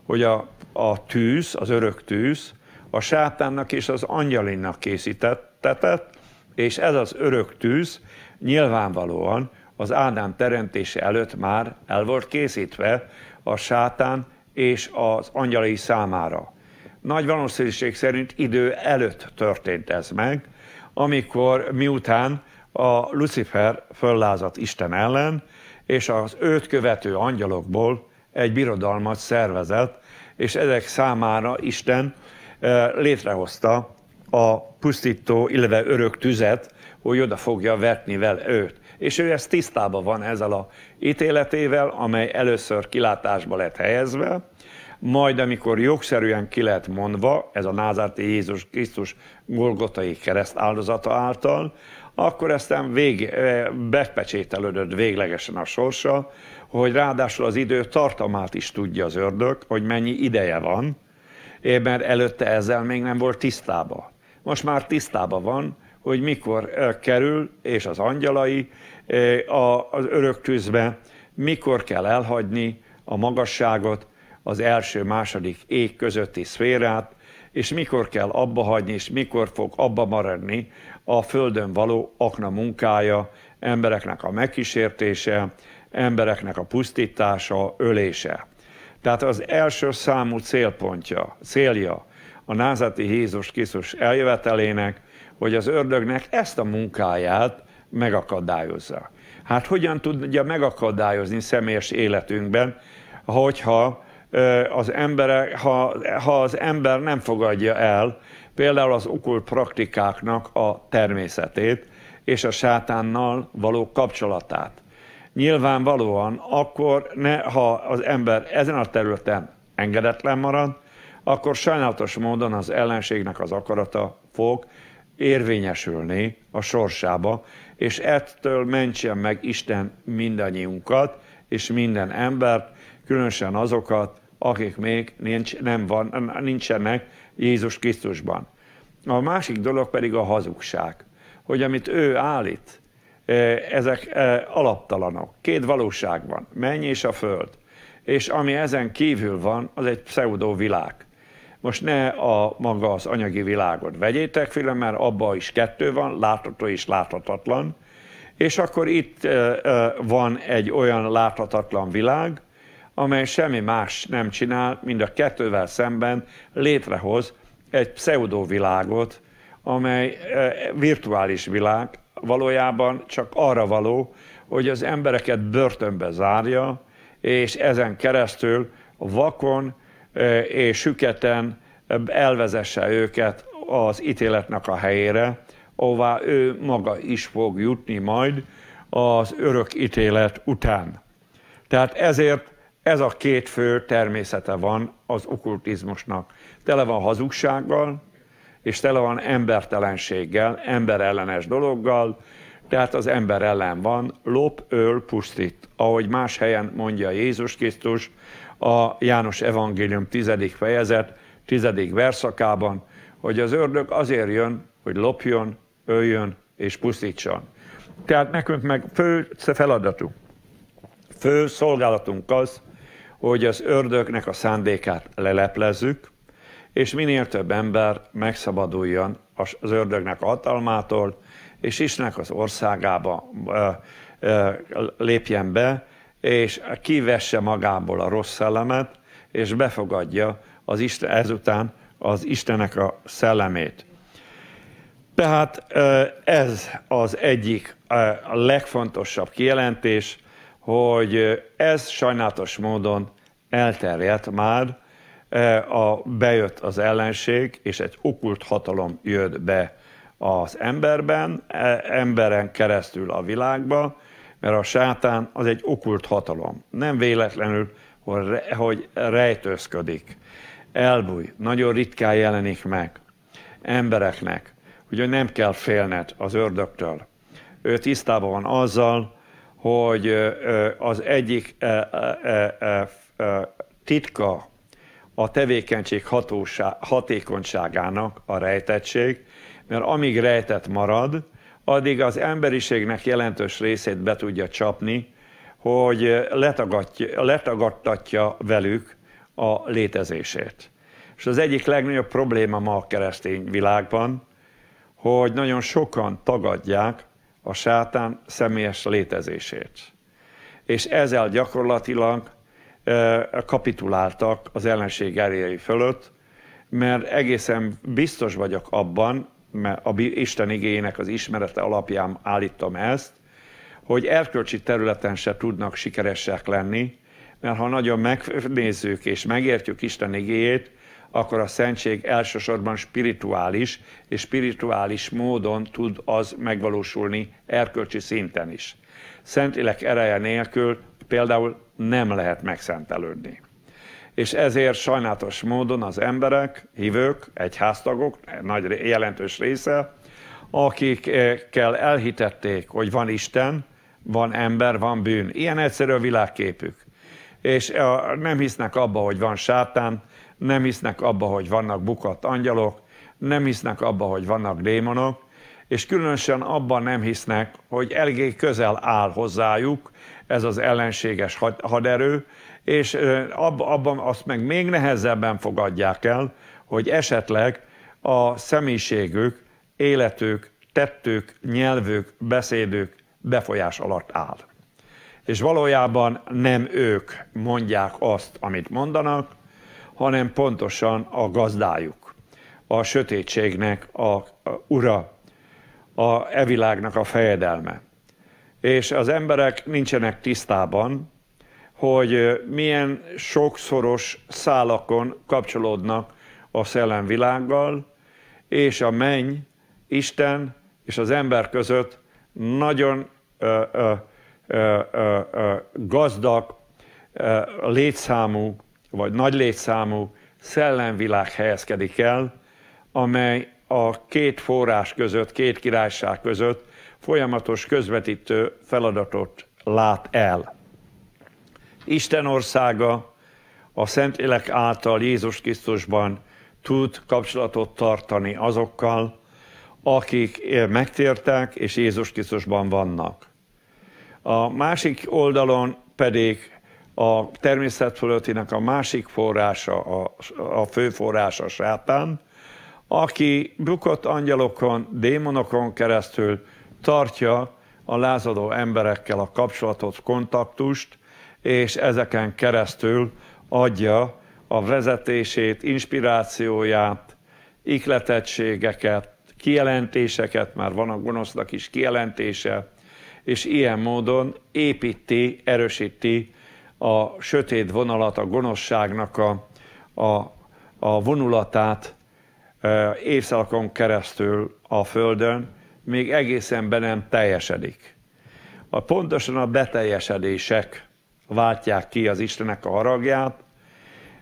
hogy a, a tűz, az örök tűz, a sátánnak és az angyalinak készítettetett, és ez az örök tűz nyilvánvalóan az Ádám teremtése előtt már el volt készítve a sátán és az angyalai számára. Nagy valószínűség szerint idő előtt történt ez meg, amikor miután a Lucifer föllázadt Isten ellen, és az őt követő angyalokból egy birodalmat szervezett, és ezek számára Isten eh, létrehozta a pusztító, illetve örök tüzet, hogy oda fogja vetni vele őt. És ő ezt tisztában van ezzel a ítéletével, amely először kilátásba lett helyezve, majd amikor jogszerűen ki lett mondva, ez a názárti Jézus Krisztus Golgotai kereszt áldozata által, akkor aztán vég, eh, bepecsételődött véglegesen a sorsa, hogy ráadásul az idő tartamát is tudja az ördög, hogy mennyi ideje van, mert előtte ezzel még nem volt tisztába. Most már tisztába van, hogy mikor eh, kerül, és az angyalai eh, az örök tűzbe, mikor kell elhagyni a magasságot, az első-második ég közötti szférát, és mikor kell abba hagyni, és mikor fog abba maradni a földön való akna munkája, embereknek a megkísértése, embereknek a pusztítása, ölése. Tehát az első számú célpontja, célja a názati Jézus Krisztus eljövetelének, hogy az ördögnek ezt a munkáját megakadályozza. Hát hogyan tudja megakadályozni személyes életünkben, hogyha az emberek, ha, ha az ember nem fogadja el például az okult praktikáknak a természetét és a sátánnal való kapcsolatát. Nyilvánvalóan akkor, ne, ha az ember ezen a területen engedetlen marad, akkor sajnálatos módon az ellenségnek az akarata fog érvényesülni a sorsába, és ettől mentsen meg Isten mindannyiunkat, és minden embert, különösen azokat, akik még nincs, nem van, nincsenek Jézus Krisztusban. A másik dolog pedig a hazugság, hogy amit ő állít, ezek alaptalanok. Két valóság van, menny és a föld. És ami ezen kívül van, az egy pseudo világ. Most ne a maga az anyagi világot vegyétek figyelembe, mert abban is kettő van, látható és láthatatlan. És akkor itt van egy olyan láthatatlan világ, amely semmi más nem csinál, mint a kettővel szemben létrehoz egy pseudovilágot, amely e, virtuális világ, valójában csak arra való, hogy az embereket börtönbe zárja, és ezen keresztül vakon és süketen elvezesse őket az ítéletnek a helyére, ahová ő maga is fog jutni majd az örök ítélet után. Tehát ezért ez a két fő természete van az okkultizmusnak. Tele van hazugsággal, és tele van embertelenséggel, emberellenes dologgal, tehát az ember ellen van, lop, öl, pusztít. Ahogy más helyen mondja Jézus Krisztus a János Evangélium 10. fejezet 10. verszakában, hogy az ördög azért jön, hogy lopjon, öljön és pusztítson. Tehát nekünk meg fő feladatunk, fő szolgálatunk az, hogy az ördögnek a szándékát leleplezzük, és minél több ember megszabaduljon az ördögnek a hatalmától, és Istennek az országába lépjen be, és kivesse magából a rossz szellemet, és befogadja az Isten, ezután az Istennek a szellemét. Tehát ez az egyik a legfontosabb kijelentés, hogy ez sajnálatos módon elterjedt már, a, bejött az ellenség, és egy okult hatalom jött be az emberben, e, emberen keresztül a világba, mert a sátán az egy okult hatalom. Nem véletlenül, hogy rejtőzködik, elbúj, nagyon ritkán jelenik meg embereknek, hogy nem kell félned az ördögtől. Ő tisztában van azzal, hogy az egyik titka a tevékenység hatékonyságának a rejtettség, mert amíg rejtett marad, addig az emberiségnek jelentős részét be tudja csapni, hogy letagadtatja velük a létezését. És az egyik legnagyobb probléma ma a keresztény világban, hogy nagyon sokan tagadják a sátán személyes létezését. És ezzel gyakorlatilag kapituláltak az ellenség erejei fölött, mert egészen biztos vagyok abban, mert a Isten igényének az ismerete alapján állítom ezt, hogy erkölcsi területen se tudnak sikeresek lenni, mert ha nagyon megnézzük és megértjük Isten igéjét, akkor a szentség elsősorban spirituális, és spirituális módon tud az megvalósulni erkölcsi szinten is. Szentlélek ereje nélkül például nem lehet megszentelődni. És ezért sajnálatos módon az emberek, hívők, egyháztagok, nagy jelentős része, akikkel elhitették, hogy van Isten, van ember, van bűn. Ilyen egyszerű a világképük. És nem hisznek abba, hogy van sátán, nem hisznek abba, hogy vannak bukott angyalok, nem hisznek abba, hogy vannak démonok, és különösen abban nem hisznek, hogy eléggé közel áll hozzájuk ez az ellenséges haderő, és abban azt meg még nehezebben fogadják el, hogy esetleg a személyiségük, életük, tettük, nyelvük, beszédük befolyás alatt áll. És valójában nem ők mondják azt, amit mondanak, hanem pontosan a gazdájuk, a sötétségnek a, ura, a evilágnak a fejedelme. És az emberek nincsenek tisztában, hogy milyen sokszoros szálakon kapcsolódnak a szellemvilággal, és a menny, Isten és az ember között nagyon ö, ö, ö, ö, gazdag, ö, létszámú, vagy nagy létszámú szellemvilág helyezkedik el, amely a két forrás között, két királyság között folyamatos közvetítő feladatot lát el. Isten országa a Szentlélek által Jézus Krisztusban tud kapcsolatot tartani azokkal, akik megtértek és Jézus Krisztusban vannak. A másik oldalon pedig a természet fölöttinek a másik forrása, a, a fő forrása sátán, aki bukott angyalokon, démonokon keresztül tartja a lázadó emberekkel a kapcsolatot, kontaktust, és ezeken keresztül adja a vezetését, inspirációját, ikletettségeket, kijelentéseket, már van a gonosznak is kijelentése, és ilyen módon építi, erősíti a sötét vonalat, a gonoszságnak a, a, a vonulatát évszakon keresztül a Földön, még egészen be nem teljesedik. A, pontosan a beteljesedések váltják ki az Istenek a haragját,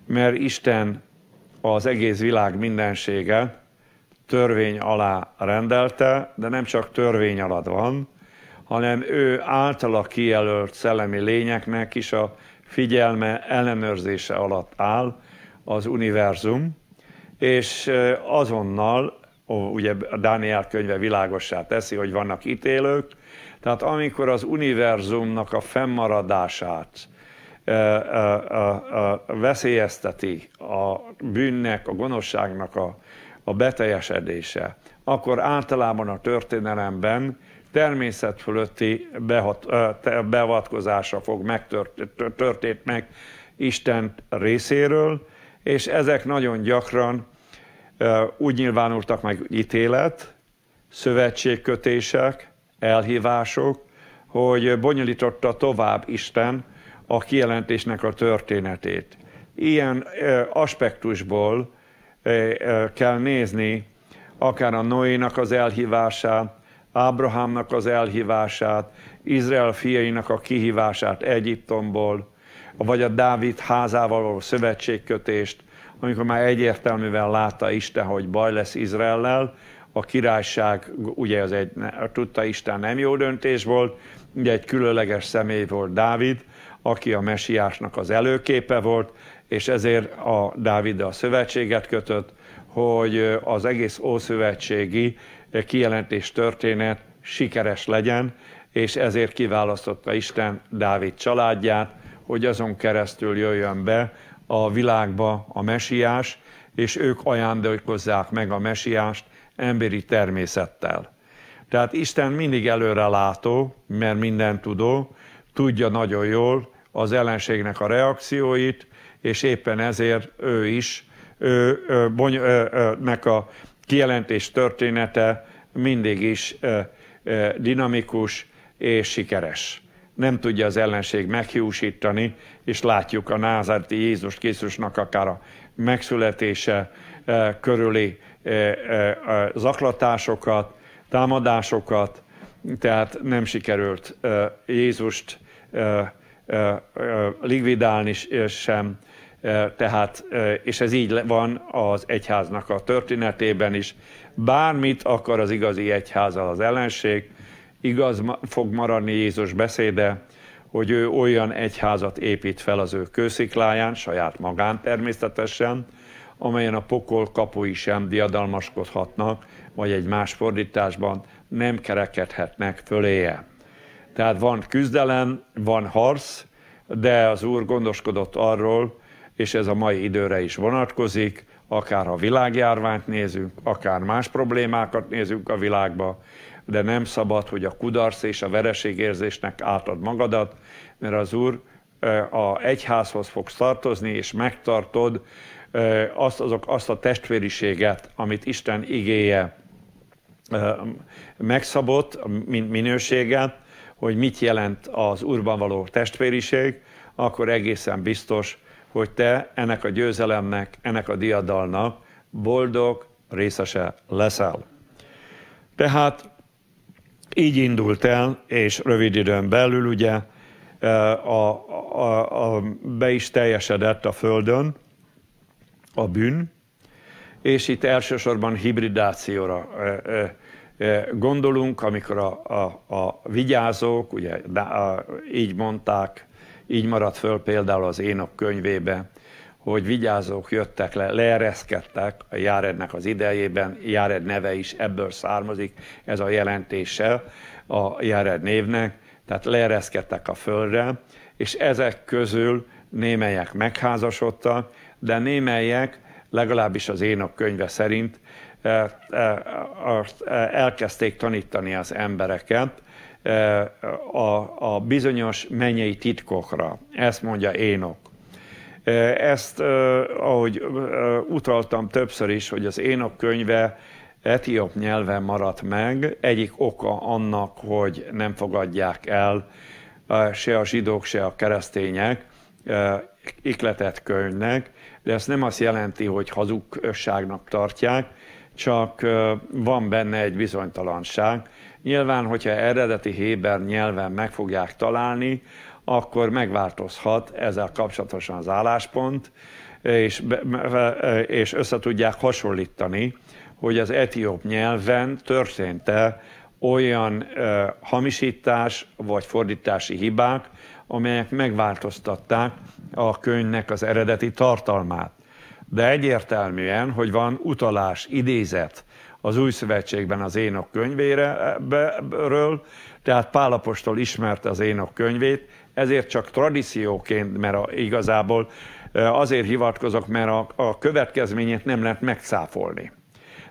mert Isten az egész világ mindensége törvény alá rendelte, de nem csak törvény alatt van, hanem ő általa kijelölt szellemi lényeknek is a figyelme, ellenőrzése alatt áll az univerzum, és azonnal, ugye a Dániel könyve világossá teszi, hogy vannak ítélők, tehát amikor az univerzumnak a fennmaradását veszélyezteti a bűnnek, a gonoszságnak a, a beteljesedése, akkor általában a történelemben természet fölötti behat, beavatkozása fog megtörtént meg Isten részéről, és ezek nagyon gyakran úgy nyilvánultak meg ítélet, szövetségkötések, elhívások, hogy bonyolította tovább Isten a kijelentésnek a történetét. Ilyen aspektusból kell nézni akár a Noénak az elhívását, Ábrahámnak az elhívását, Izrael fiainak a kihívását Egyiptomból, vagy a Dávid házával való szövetségkötést, amikor már egyértelműen látta Isten, hogy baj lesz Izraellel, a királyság, ugye az egy, tudta Isten nem jó döntés volt, ugye egy különleges személy volt Dávid, aki a mesiásnak az előképe volt, és ezért a Dávid a szövetséget kötött, hogy az egész ószövetségi kijelentés történet sikeres legyen, és ezért kiválasztotta Isten Dávid családját, hogy azon keresztül jöjjön be a világba a mesiás, és ők ajándékozzák meg a mesiást emberi természettel. Tehát Isten mindig előrelátó, mert minden tudó, tudja nagyon jól az ellenségnek a reakcióit, és éppen ezért ő is, ő, ő, bony, ő, ő, nek a kijelentés története mindig is ö, ö, dinamikus és sikeres. Nem tudja az ellenség meghiúsítani, és látjuk a názárti Jézus Krisztusnak akár a megszületése ö, körüli zaklatásokat, támadásokat, tehát nem sikerült Jézust likvidálni sem, tehát, és ez így van az egyháznak a történetében is. Bármit akar az igazi egyházal az ellenség, igaz fog maradni Jézus beszéde, hogy ő olyan egyházat épít fel az ő kőszikláján, saját magán természetesen, amelyen a pokol kapui sem diadalmaskodhatnak, vagy egy más fordításban nem kerekedhetnek föléje. Tehát van küzdelem, van harc, de az Úr gondoskodott arról, és ez a mai időre is vonatkozik, akár a világjárványt nézünk, akár más problémákat nézünk a világba, de nem szabad, hogy a kudarc és a vereségérzésnek átad magadat, mert az Úr a egyházhoz fogsz tartozni, és megtartod azt, azok, azt a testvériséget, amit Isten igéje megszabott, mint minőséget, hogy mit jelent az Úrban való testvériség, akkor egészen biztos, hogy te ennek a győzelemnek, ennek a diadalnak boldog részese leszel. Tehát így indult el, és rövid időn belül ugye a, a, a, be is teljesedett a Földön a bűn, és itt elsősorban hibridációra gondolunk, amikor a, a, a vigyázók, ugye így mondták, így maradt föl például az Énok könyvébe, hogy vigyázók jöttek le, leereszkedtek a Járednek az idejében, Járed neve is ebből származik, ez a jelentése a Járed névnek, tehát leereszkedtek a földre, és ezek közül némelyek megházasodtak, de némelyek, legalábbis az Énok könyve szerint, eh, eh, eh, elkezdték tanítani az embereket a, a bizonyos mennyei titkokra. Ezt mondja Énok. Ezt, ahogy utaltam többször is, hogy az Énok könyve etióp nyelven maradt meg, egyik oka annak, hogy nem fogadják el se a zsidók, se a keresztények ikletett könyvnek, de ez nem azt jelenti, hogy hazugságnak tartják, csak van benne egy bizonytalanság. Nyilván, hogyha eredeti Héber nyelven meg fogják találni, akkor megváltozhat ezzel kapcsolatosan az álláspont, és, és össze tudják hasonlítani, hogy az etióp nyelven történt-e olyan hamisítás vagy fordítási hibák, amelyek megváltoztatták a könyvnek az eredeti tartalmát. De egyértelműen, hogy van utalás, idézet az Új Szövetségben az Énok könyvéről, tehát Pálapostól ismerte az Énok könyvét, ezért csak tradícióként, mert a, igazából azért hivatkozok, mert a, a következményét nem lehet megszáfolni.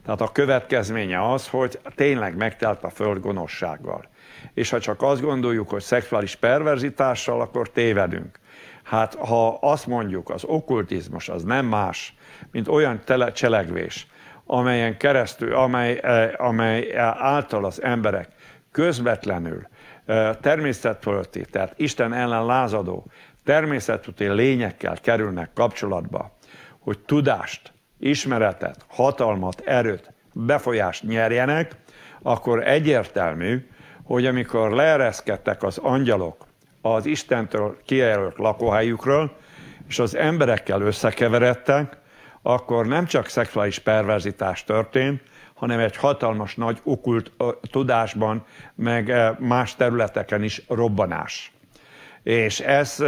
Tehát a következménye az, hogy tényleg megtelt a föld gonoszsággal. És ha csak azt gondoljuk, hogy szexuális perverzitással, akkor tévedünk. Hát ha azt mondjuk, az okkultizmus az nem más, mint olyan tele cselekvés, amelyen keresztül, amely, eh, amely által az emberek közvetlenül eh, természetfölötti, tehát Isten ellen lázadó, természetfölötti lényekkel kerülnek kapcsolatba, hogy tudást, ismeretet, hatalmat, erőt, befolyást nyerjenek, akkor egyértelmű, hogy amikor leereszkedtek az angyalok az Istentől kijelölt lakóhelyükről, és az emberekkel összekeveredtek, akkor nem csak szexuális perverzitás történt, hanem egy hatalmas nagy okult tudásban, meg más területeken is robbanás. És ez,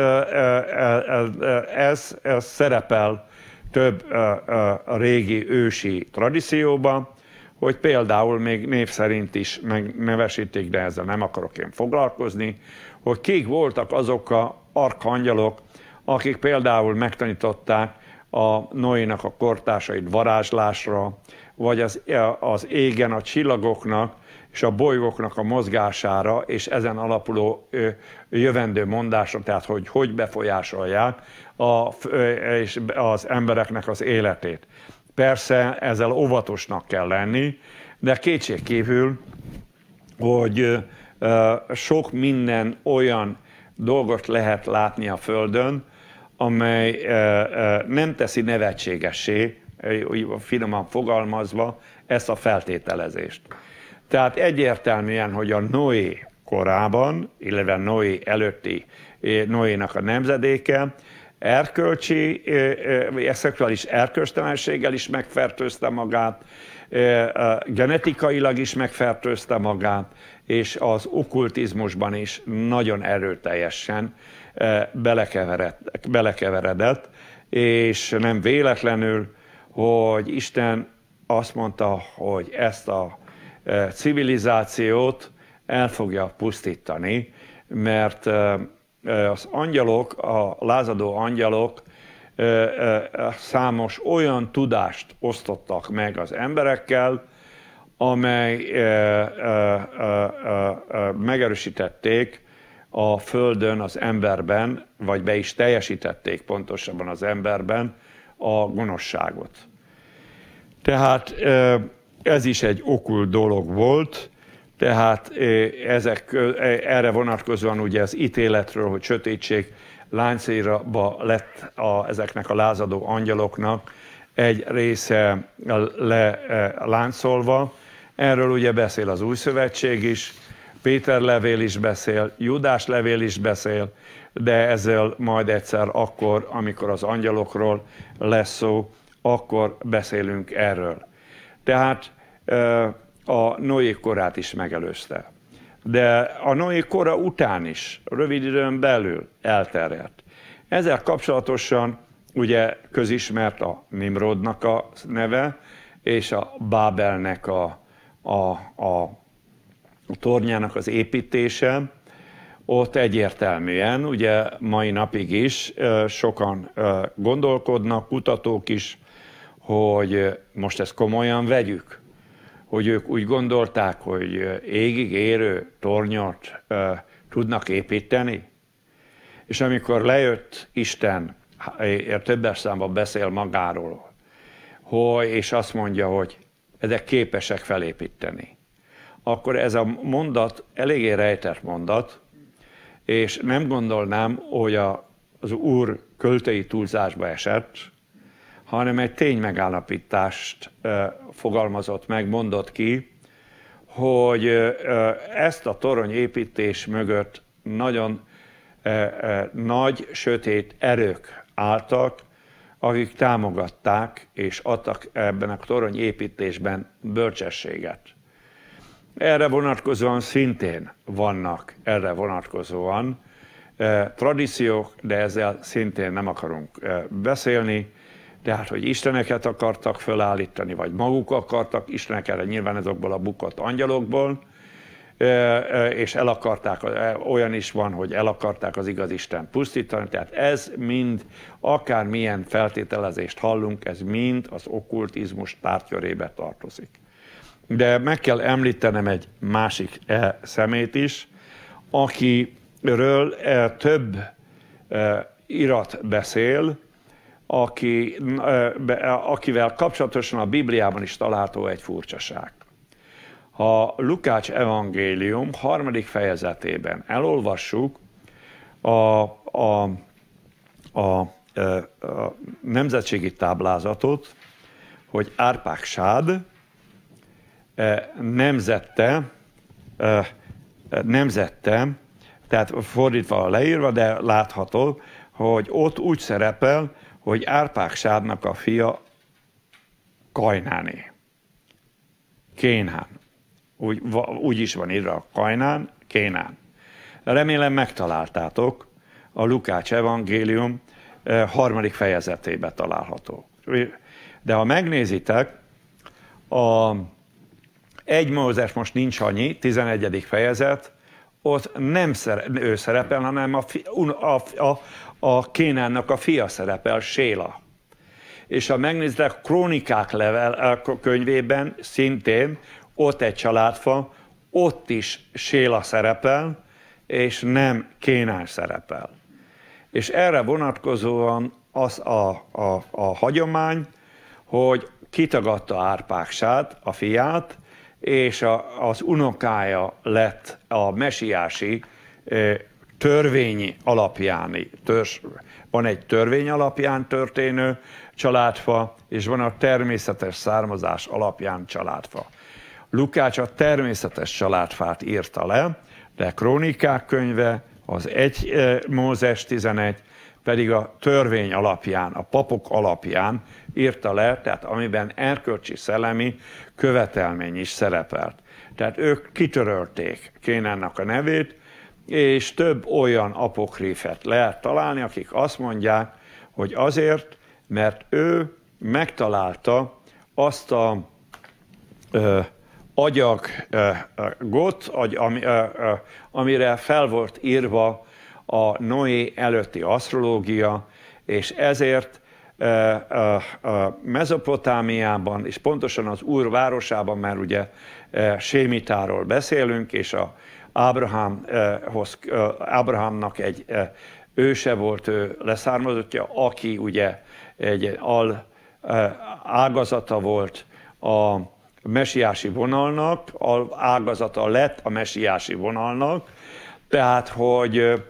ez, ez szerepel több régi ősi tradícióban, hogy például még név szerint is megnevesítik, de ezzel nem akarok én foglalkozni, hogy kik voltak azok a arkangyalok, akik például megtanították a Noénak a kortársait varázslásra, vagy az, az égen a csillagoknak és a bolygóknak a mozgására, és ezen alapuló jövendő mondásra, tehát hogy hogy befolyásolják a, és az embereknek az életét. Persze ezzel óvatosnak kell lenni, de kétségkívül, hogy sok minden olyan dolgot lehet látni a Földön, amely nem teszi nevetségessé, finoman fogalmazva, ezt a feltételezést. Tehát egyértelműen, hogy a Noé korában, illetve Noé előtti Noénak a nemzedéke erkölcsi, szexuális erkölcstelenséggel is megfertőzte magát, genetikailag is megfertőzte magát, és az okkultizmusban is nagyon erőteljesen belekeveredett, belekeveredett, és nem véletlenül, hogy Isten azt mondta, hogy ezt a civilizációt el fogja pusztítani, mert az angyalok, a lázadó angyalok számos olyan tudást osztottak meg az emberekkel, amely megerősítették a Földön, az emberben, vagy be is teljesítették pontosabban az emberben a gonoszságot. Tehát ez is egy okult dolog volt, tehát ezek, erre vonatkozóan ugye az ítéletről, hogy sötétség láncéra lett a, ezeknek a lázadó angyaloknak egy része le láncolva. Erről ugye beszél az Új Szövetség is, Péter levél is beszél, Judás levél is beszél, de ezzel majd egyszer akkor, amikor az angyalokról lesz szó, akkor beszélünk erről. Tehát a Noé korát is megelőzte. De a Noé kora után is, rövid időn belül elterjedt. Ezzel kapcsolatosan ugye közismert a Nimrodnak a neve, és a Bábelnek a, a, a tornyának az építése, ott egyértelműen, ugye mai napig is sokan gondolkodnak, kutatók is, hogy most ezt komolyan vegyük, hogy ők úgy gondolták, hogy égig érő tornyot tudnak építeni. És amikor lejött Isten, többes számban beszél magáról, hogy, és azt mondja, hogy ezek képesek felépíteni akkor ez a mondat eléggé rejtett mondat, és nem gondolnám, hogy a, az úr költői túlzásba esett, hanem egy ténymegállapítást fogalmazott meg, mondott ki, hogy ezt a toronyépítés mögött nagyon nagy, sötét erők álltak, akik támogatták és adtak ebben a toronyépítésben bölcsességet. Erre vonatkozóan szintén vannak erre vonatkozóan eh, tradíciók, de ezzel szintén nem akarunk eh, beszélni. Tehát, hogy isteneket akartak felállítani, vagy maguk akartak isteneket, nyilván ezokból a bukott angyalokból. és el akarták, olyan is van, hogy el akarták az igaz Isten pusztítani, tehát ez mind, akármilyen feltételezést hallunk, ez mind az okkultizmus tárgykörébe tartozik. De meg kell említenem egy másik e szemét is, akiről e, több e, irat beszél, aki, akivel kapcsolatosan a Bibliában is található egy furcsaság. Ha Lukács evangélium harmadik fejezetében elolvassuk a, a, a, a, a nemzetségi táblázatot, hogy Árpák Sád nemzette, nemzette, tehát fordítva a leírva, de látható, hogy ott úgy szerepel, hogy Árpák Sádnak a fia Kajnáné. Kénán. Úgy, úgy is van írva Kajnán, Kénán. Remélem megtaláltátok, a Lukács evangélium harmadik fejezetébe található. De ha megnézitek, a egy Mózes most nincs annyi, 11. fejezet, ott nem ő szerepel, hanem a, fi, a, a, a Kénánnak a fia szerepel, Séla. És ha megnézitek, a Krónikák level könyvében szintén ott egy családfa, ott is Séla szerepel, és nem Kénán szerepel. És erre vonatkozóan az a, a, a hagyomány, hogy kitagadta Árpáksát, a fiát, és a, az unokája lett a mesiási törvény alapjáni. Törs, van egy törvény alapján történő családfa, és van a természetes származás alapján családfa. Lukács a természetes családfát írta le, de Krónikák könyve, az 1 Mózes 11, pedig a törvény alapján, a papok alapján írta le, tehát amiben erkölcsi szellemi követelmény is szerepelt. Tehát ők kitörölték Kénánnak a nevét, és több olyan apokrifet lehet találni, akik azt mondják, hogy azért, mert ő megtalálta azt a ö, agyagot, agy, ami, ö, ö, amire fel volt írva a Noé előtti asztrológia, és ezért a Mezopotámiában, és pontosan az Úr városában, mert ugye Sémitáról beszélünk, és a Ábrahámhoz, Ábrahámnak egy őse volt, ő leszármazottja, aki ugye egy al ágazata volt a mesiási vonalnak, al ágazata lett a mesiási vonalnak, tehát hogy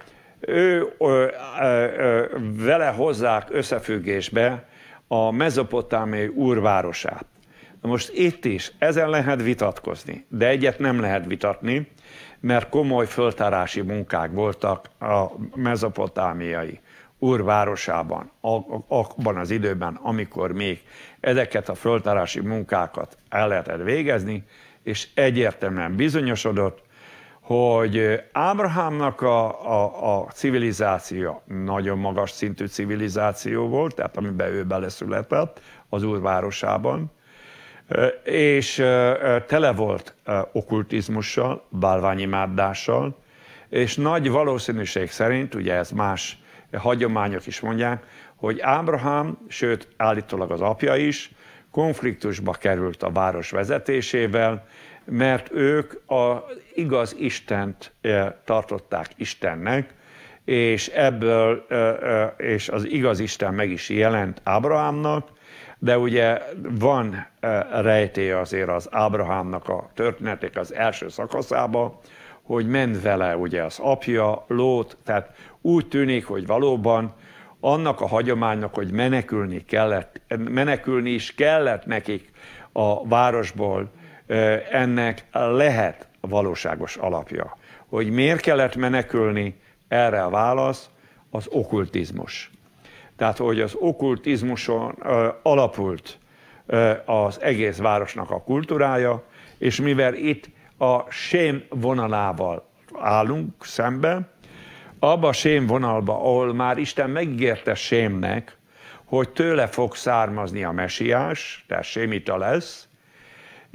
ő ö, ö, ö, vele hozzák összefüggésbe a mezopotámiai úrvárosát. Most itt is ezen lehet vitatkozni, de egyet nem lehet vitatni, mert komoly föltárási munkák voltak a mezopotámiai úrvárosában, abban az időben, amikor még ezeket a föltárási munkákat el lehetett végezni, és egyértelműen bizonyosodott, hogy Ábrahámnak a, a, a civilizáció nagyon magas szintű civilizáció volt, tehát amiben ő beleszületett az úrvárosában, és tele volt okkultizmussal, bálványimádással, és nagy valószínűség szerint, ugye ez más hagyományok is mondják, hogy Ábrahám, sőt állítólag az apja is, konfliktusba került a város vezetésével, mert ők az igaz Istent tartották Istennek, és ebből, és az igaz Isten meg is jelent Ábrahámnak, de ugye van rejtély azért az Ábrahámnak a történetek az első szakaszába, hogy ment vele ugye az apja, Lót, tehát úgy tűnik, hogy valóban annak a hagyománynak, hogy menekülni kellett, menekülni is kellett nekik a városból, ennek lehet valóságos alapja. Hogy miért kellett menekülni, erre a válasz az okkultizmus. Tehát, hogy az okkultizmuson alapult az egész városnak a kultúrája, és mivel itt a sém vonalával állunk szembe, abba a sém vonalba, ahol már Isten megígérte sémnek, hogy tőle fog származni a mesiás, tehát sémita lesz,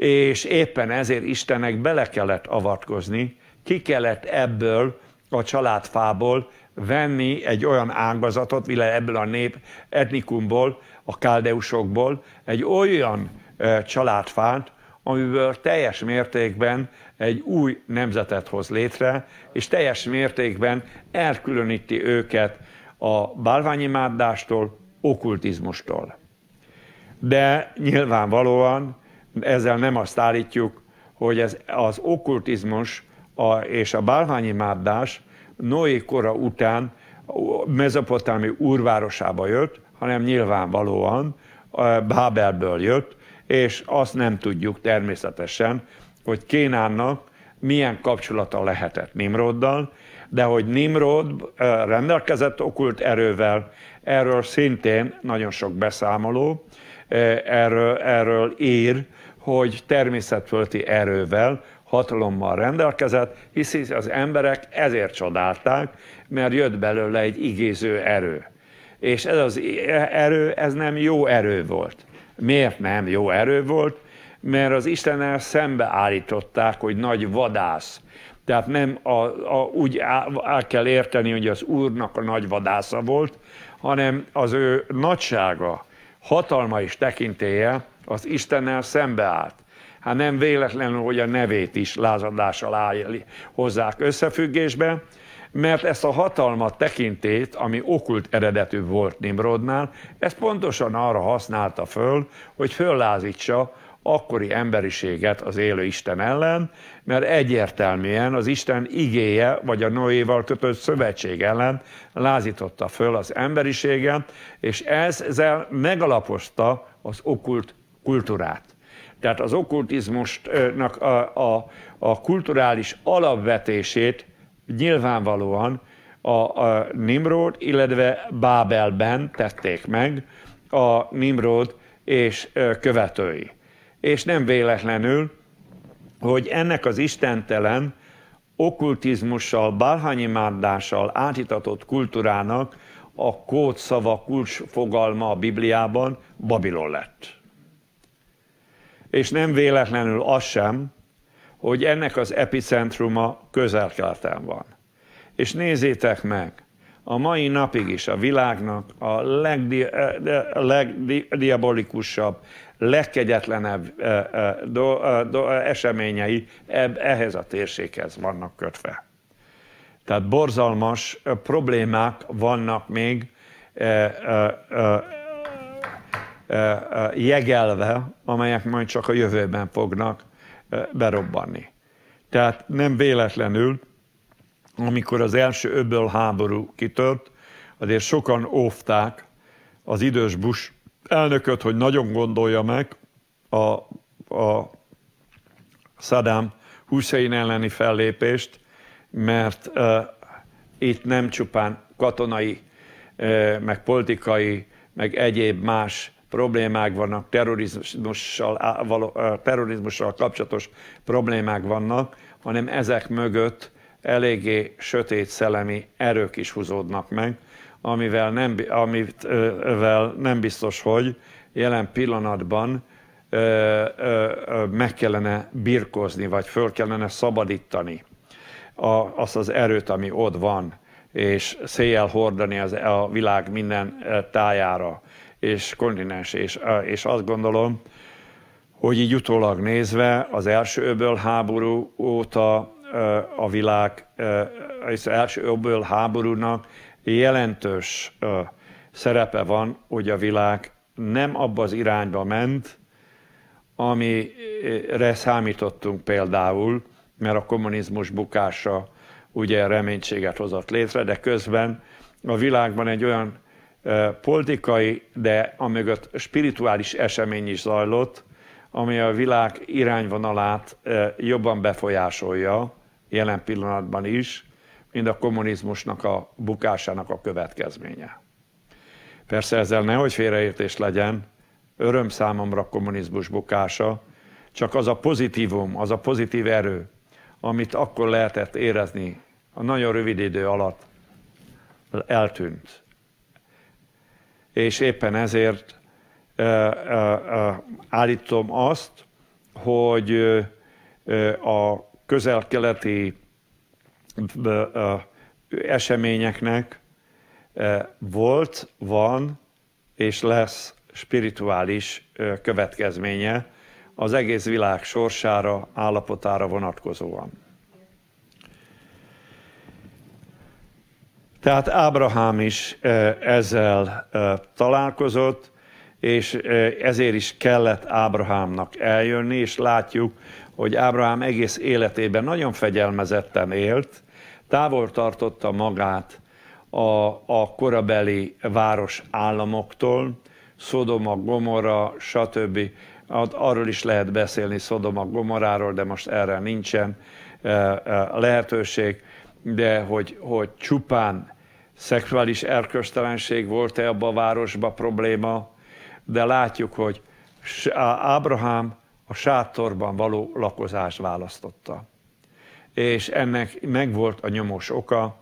és éppen ezért Istennek bele kellett avatkozni, ki kellett ebből a családfából venni egy olyan ágazatot, vile ebből a nép etnikumból, a káldeusokból, egy olyan családfát, amiből teljes mértékben egy új nemzetet hoz létre, és teljes mértékben elkülöníti őket a bálványimádástól, okkultizmustól. De nyilvánvalóan ezzel nem azt állítjuk, hogy ez az okkultizmus a, és a bálványimárdás Noé kora után mezopotámi úrvárosába jött, hanem nyilvánvalóan Bábelből jött, és azt nem tudjuk természetesen, hogy Kénánnak milyen kapcsolata lehetett Nimroddal, de hogy Nimrod rendelkezett okult erővel, erről szintén nagyon sok beszámoló, erről, erről ír, hogy természetfölti erővel, hatalommal rendelkezett, hisz az emberek ezért csodálták, mert jött belőle egy igéző erő. És ez az erő, ez nem jó erő volt. Miért nem jó erő volt? Mert az Istennel szembe állították, hogy nagy vadász. Tehát nem a, a, úgy el kell érteni, hogy az Úrnak a nagy vadásza volt, hanem az ő nagysága, hatalma és tekintélye az Istennel szembe állt. Hát nem véletlenül, hogy a nevét is lázadással állja, hozzák összefüggésbe, mert ezt a hatalmat tekintét, ami okult eredetű volt Nimrodnál, ezt pontosan arra használta föl, hogy föllázítsa akkori emberiséget az élő Isten ellen, mert egyértelműen az Isten igéje, vagy a Noéval kötött szövetség ellen lázította föl az emberiséget, és ezzel megalapozta az okult kultúrát. Tehát az okkultizmusnak a, a, a kulturális alapvetését nyilvánvalóan a, a Nimrod, illetve Bábelben tették meg a Nimrod és követői. És nem véletlenül, hogy ennek az istentelen okkultizmussal, bálhányimádással átitatott kultúrának a kódszava, kulcsfogalma a Bibliában Babilon lett. És nem véletlenül az sem, hogy ennek az epicentruma közel-keleten van. És nézzétek meg, a mai napig is a világnak a legdi, legdiabolikusabb, legkegyetlenebb do, do, eseményei ehhez a térséghez vannak kötve. Tehát borzalmas problémák vannak még jegelve, amelyek majd csak a jövőben fognak berobbanni. Tehát nem véletlenül, amikor az első öbből háború kitört, azért sokan óvták az idős Bush elnököt, hogy nagyon gondolja meg a, a Saddam Hussein elleni fellépést, mert uh, itt nem csupán katonai, uh, meg politikai, meg egyéb más problémák vannak, terrorizmussal, való, terrorizmussal kapcsolatos problémák vannak, hanem ezek mögött eléggé sötét szellemi erők is húzódnak meg, amivel nem, amivel nem biztos, hogy jelen pillanatban ö, ö, meg kellene birkozni, vagy föl kellene szabadítani a, azt az erőt, ami ott van, és széjjel hordani az, a világ minden tájára és kontinens, és, és azt gondolom, hogy így utólag nézve az első öböl háború óta a világ, az első öböl háborúnak jelentős szerepe van, hogy a világ nem abba az irányba ment, amire számítottunk például, mert a kommunizmus bukása ugye reménységet hozott létre, de közben a világban egy olyan politikai, de amögött spirituális esemény is zajlott, ami a világ irányvonalát jobban befolyásolja, jelen pillanatban is, mint a kommunizmusnak a bukásának a következménye. Persze ezzel nehogy félreértés legyen, öröm számomra kommunizmus bukása, csak az a pozitívum, az a pozitív erő, amit akkor lehetett érezni a nagyon rövid idő alatt, eltűnt és éppen ezért állítom azt, hogy a közel-keleti eseményeknek volt, van és lesz spirituális következménye az egész világ sorsára, állapotára vonatkozóan. Tehát Ábrahám is ezzel találkozott, és ezért is kellett Ábrahámnak eljönni, és látjuk, hogy Ábrahám egész életében nagyon fegyelmezetten élt, távol tartotta magát a, a korabeli város államoktól, Szodoma, Gomora, stb. Arról is lehet beszélni Szodoma, Gomoráról, de most erre nincsen lehetőség, de hogy, hogy csupán szexuális erköstelenség volt-e abban a városban probléma, de látjuk, hogy Ábrahám a sátorban való lakozást választotta. És ennek megvolt a nyomos oka,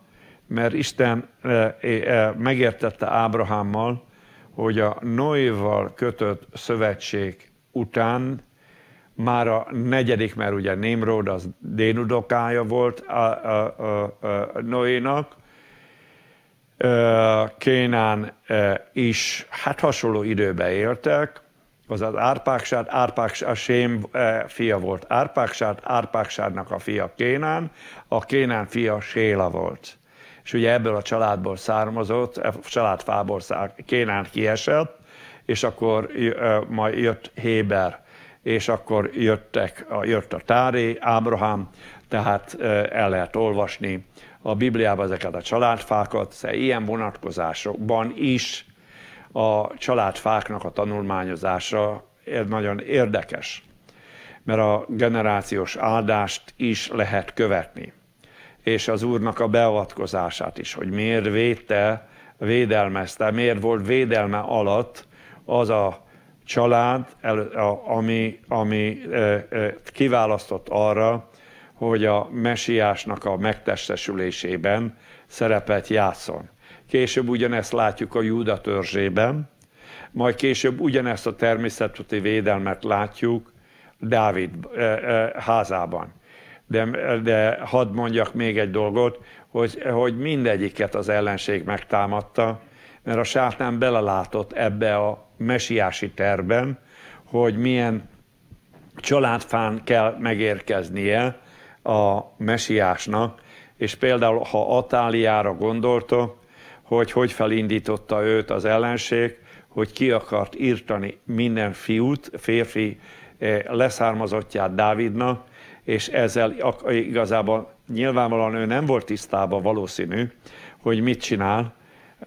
mert Isten eh, eh, megértette Ábrahámmal, hogy a Noéval kötött szövetség után már a negyedik, mert ugye Némrod az dénudokája volt a, a, a, a Noénak, Kénán is hát hasonló időben éltek, az az Árpáksát, Árpáksát, a Sém fia volt Árpáksát, Árpáksádnak a fia Kénán, a Kénán fia Séla volt. És ugye ebből a családból származott, a családfából szár, Kénán kiesett, és akkor majd jött Héber, és akkor jöttek, jött a Táré, Ábrahám, tehát el lehet olvasni a Bibliában ezeket a családfákat, szóval ilyen vonatkozásokban is a családfáknak a tanulmányozása nagyon érdekes, mert a generációs áldást is lehet követni, és az Úrnak a beavatkozását is, hogy miért védte, védelmezte, miért volt védelme alatt az a család, ami, ami kiválasztott arra, hogy a mesiásnak a megtestesülésében szerepet játszon. Később ugyanezt látjuk a Júda törzsében, majd később ugyanezt a természeti védelmet látjuk Dávid házában. De, de hadd mondjak még egy dolgot, hogy, hogy mindegyiket az ellenség megtámadta, mert a sátán belelátott ebbe a mesiási terben, hogy milyen családfán kell megérkeznie, a mesiásnak, és például ha Atáliára gondoltok, hogy hogy felindította őt az ellenség, hogy ki akart írtani minden fiút, férfi eh, leszármazottját Dávidnak, és ezzel igazából nyilvánvalóan ő nem volt tisztában valószínű, hogy mit csinál,